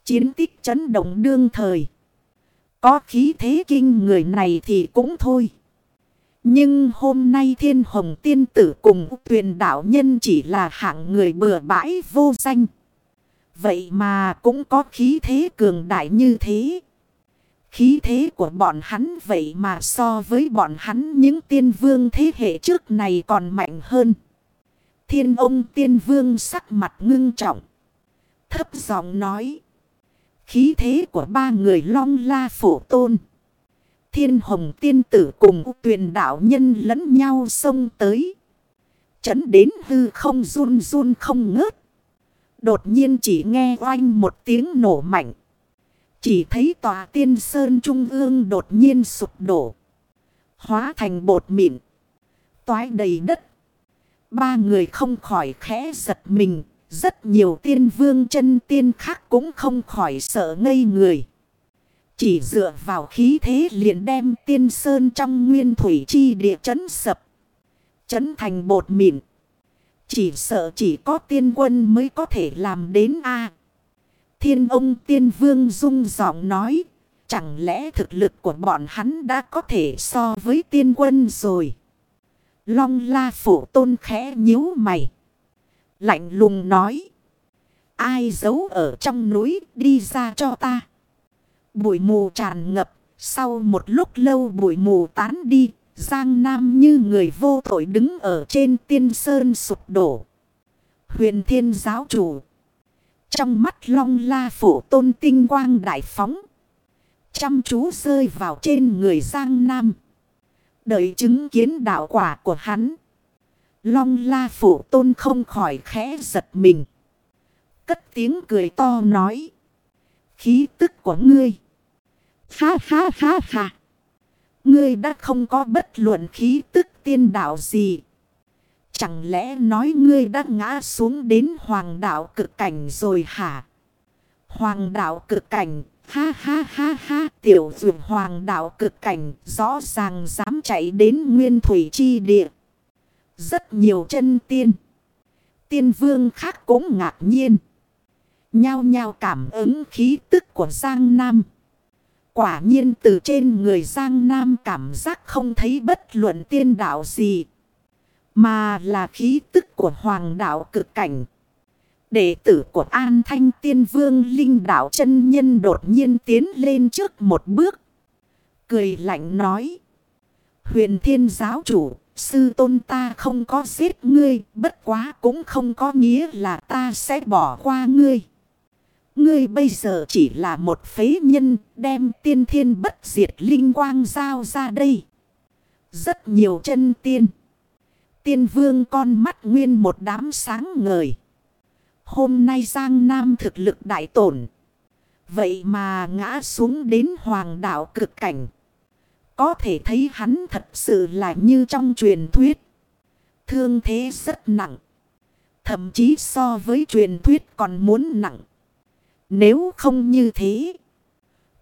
Chiến tích chấn động đương thời. Có khí thế kinh người này thì cũng thôi. Nhưng hôm nay thiên hồng tiên tử cùng tuyền đạo nhân chỉ là hạng người bừa bãi vô danh. Vậy mà cũng có khí thế cường đại như thế. Khí thế của bọn hắn vậy mà so với bọn hắn những tiên vương thế hệ trước này còn mạnh hơn. Thiên ông tiên vương sắc mặt ngưng trọng. Thấp giọng nói. Khí thế của ba người long la phổ tôn. Thiên hồng tiên tử cùng tuyền đạo nhân lẫn nhau xông tới. Chấn đến hư không run run không ngớt. Đột nhiên chỉ nghe oanh một tiếng nổ mạnh. Chỉ thấy tòa tiên sơn trung ương đột nhiên sụp đổ. Hóa thành bột mịn. Toái đầy đất. Ba người không khỏi khẽ giật mình. Rất nhiều tiên vương chân tiên khác cũng không khỏi sợ ngây người. Chỉ dựa vào khí thế liền đem tiên sơn trong nguyên thủy chi địa chấn sập. Chấn thành bột mịn. Chỉ sợ chỉ có tiên quân mới có thể làm đến A. Thiên ông tiên vương rung giọng nói. Chẳng lẽ thực lực của bọn hắn đã có thể so với tiên quân rồi. Long la phủ tôn khẽ nhíu mày. Lạnh lùng nói. Ai giấu ở trong núi đi ra cho ta. Bụi mù tràn ngập. Sau một lúc lâu bụi mù tán đi. Giang Nam như người vô tội đứng ở trên tiên sơn sụp đổ. Huyền thiên giáo chủ. Trong mắt long la Phủ tôn tinh quang đại phóng. Chăm chú rơi vào trên người Giang Nam. Đợi chứng kiến đạo quả của hắn. Long la Phủ tôn không khỏi khẽ giật mình. Cất tiếng cười to nói. Khí tức của ngươi. Ha ha ha ha. Ngươi đã không có bất luận khí tức tiên đạo gì. Chẳng lẽ nói ngươi đã ngã xuống đến hoàng đạo cực cảnh rồi hả? Hoàng đạo cực cảnh, ha ha ha ha, tiểu dụ hoàng đạo cực cảnh, rõ ràng dám chạy đến nguyên thủy chi địa. Rất nhiều chân tiên. Tiên vương khác cũng ngạc nhiên. Nhao nhao cảm ứng khí tức của Giang Nam. Quả nhiên từ trên người Giang Nam cảm giác không thấy bất luận tiên đạo gì. Mà là khí tức của hoàng đạo cực cảnh. Đệ tử của An Thanh Tiên Vương Linh Đạo chân Nhân đột nhiên tiến lên trước một bước. Cười lạnh nói. Huyền Thiên Giáo Chủ, sư tôn ta không có giết ngươi, bất quá cũng không có nghĩa là ta sẽ bỏ qua ngươi. Ngươi bây giờ chỉ là một phế nhân, đem tiên thiên bất diệt linh quang giao ra đây. Rất nhiều chân tiên. Tiên vương con mắt nguyên một đám sáng ngời. Hôm nay Giang Nam thực lực đại tổn. Vậy mà ngã xuống đến hoàng đạo cực cảnh. Có thể thấy hắn thật sự là như trong truyền thuyết. Thương thế rất nặng. Thậm chí so với truyền thuyết còn muốn nặng. Nếu không như thế.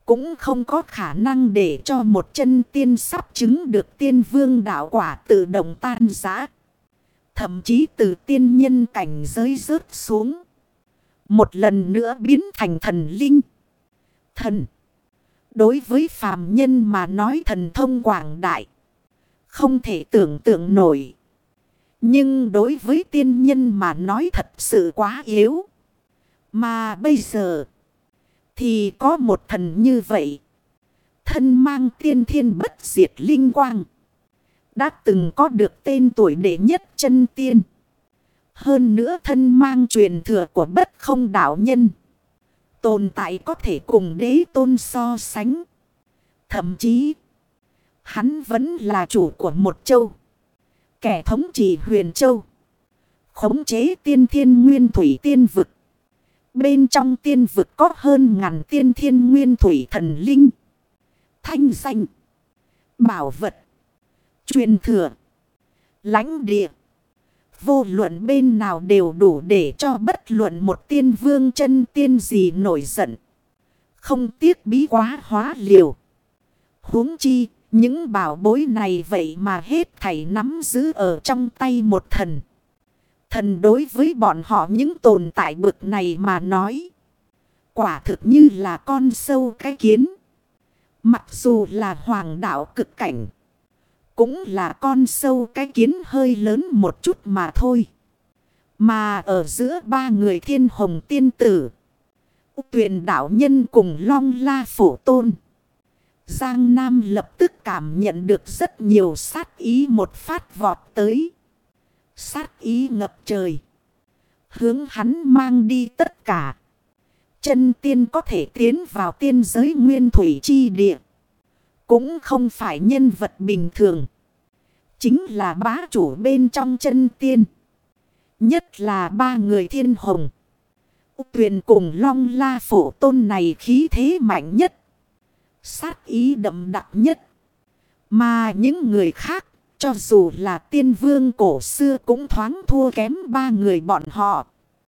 Cũng không có khả năng để cho một chân tiên sắp chứng được tiên vương đạo quả tự động tan giã. Thậm chí từ tiên nhân cảnh giới rớt xuống. Một lần nữa biến thành thần linh. Thần. Đối với phàm nhân mà nói thần thông quảng đại. Không thể tưởng tượng nổi. Nhưng đối với tiên nhân mà nói thật sự quá yếu. Mà bây giờ. Thì có một thần như vậy. thân mang tiên thiên bất diệt linh quang. Đã từng có được tên tuổi đệ nhất chân tiên. Hơn nữa thân mang truyền thừa của bất không đạo nhân. Tồn tại có thể cùng đế tôn so sánh. Thậm chí, hắn vẫn là chủ của một châu. Kẻ thống trị huyền châu. Khống chế tiên thiên nguyên thủy tiên vực. Bên trong tiên vực có hơn ngàn tiên thiên nguyên thủy thần linh. Thanh danh. Bảo vật. Truyền thừa. lãnh địa. Vô luận bên nào đều đủ để cho bất luận một tiên vương chân tiên gì nổi giận. Không tiếc bí quá hóa liều. huống chi, những bảo bối này vậy mà hết thảy nắm giữ ở trong tay một thần. Thần đối với bọn họ những tồn tại bực này mà nói. Quả thực như là con sâu cái kiến. Mặc dù là hoàng đạo cực cảnh. Cũng là con sâu cái kiến hơi lớn một chút mà thôi. Mà ở giữa ba người thiên hồng tiên tử. Tuyền đạo nhân cùng long la phổ tôn. Giang Nam lập tức cảm nhận được rất nhiều sát ý một phát vọt tới. Sát ý ngập trời. Hướng hắn mang đi tất cả. Chân tiên có thể tiến vào tiên giới nguyên thủy chi địa. Cũng không phải nhân vật bình thường. Chính là bá chủ bên trong chân tiên. Nhất là ba người thiên hồng. Tuyền cùng long la phổ tôn này khí thế mạnh nhất. Sát ý đậm đặc nhất. Mà những người khác cho dù là tiên vương cổ xưa cũng thoáng thua kém ba người bọn họ.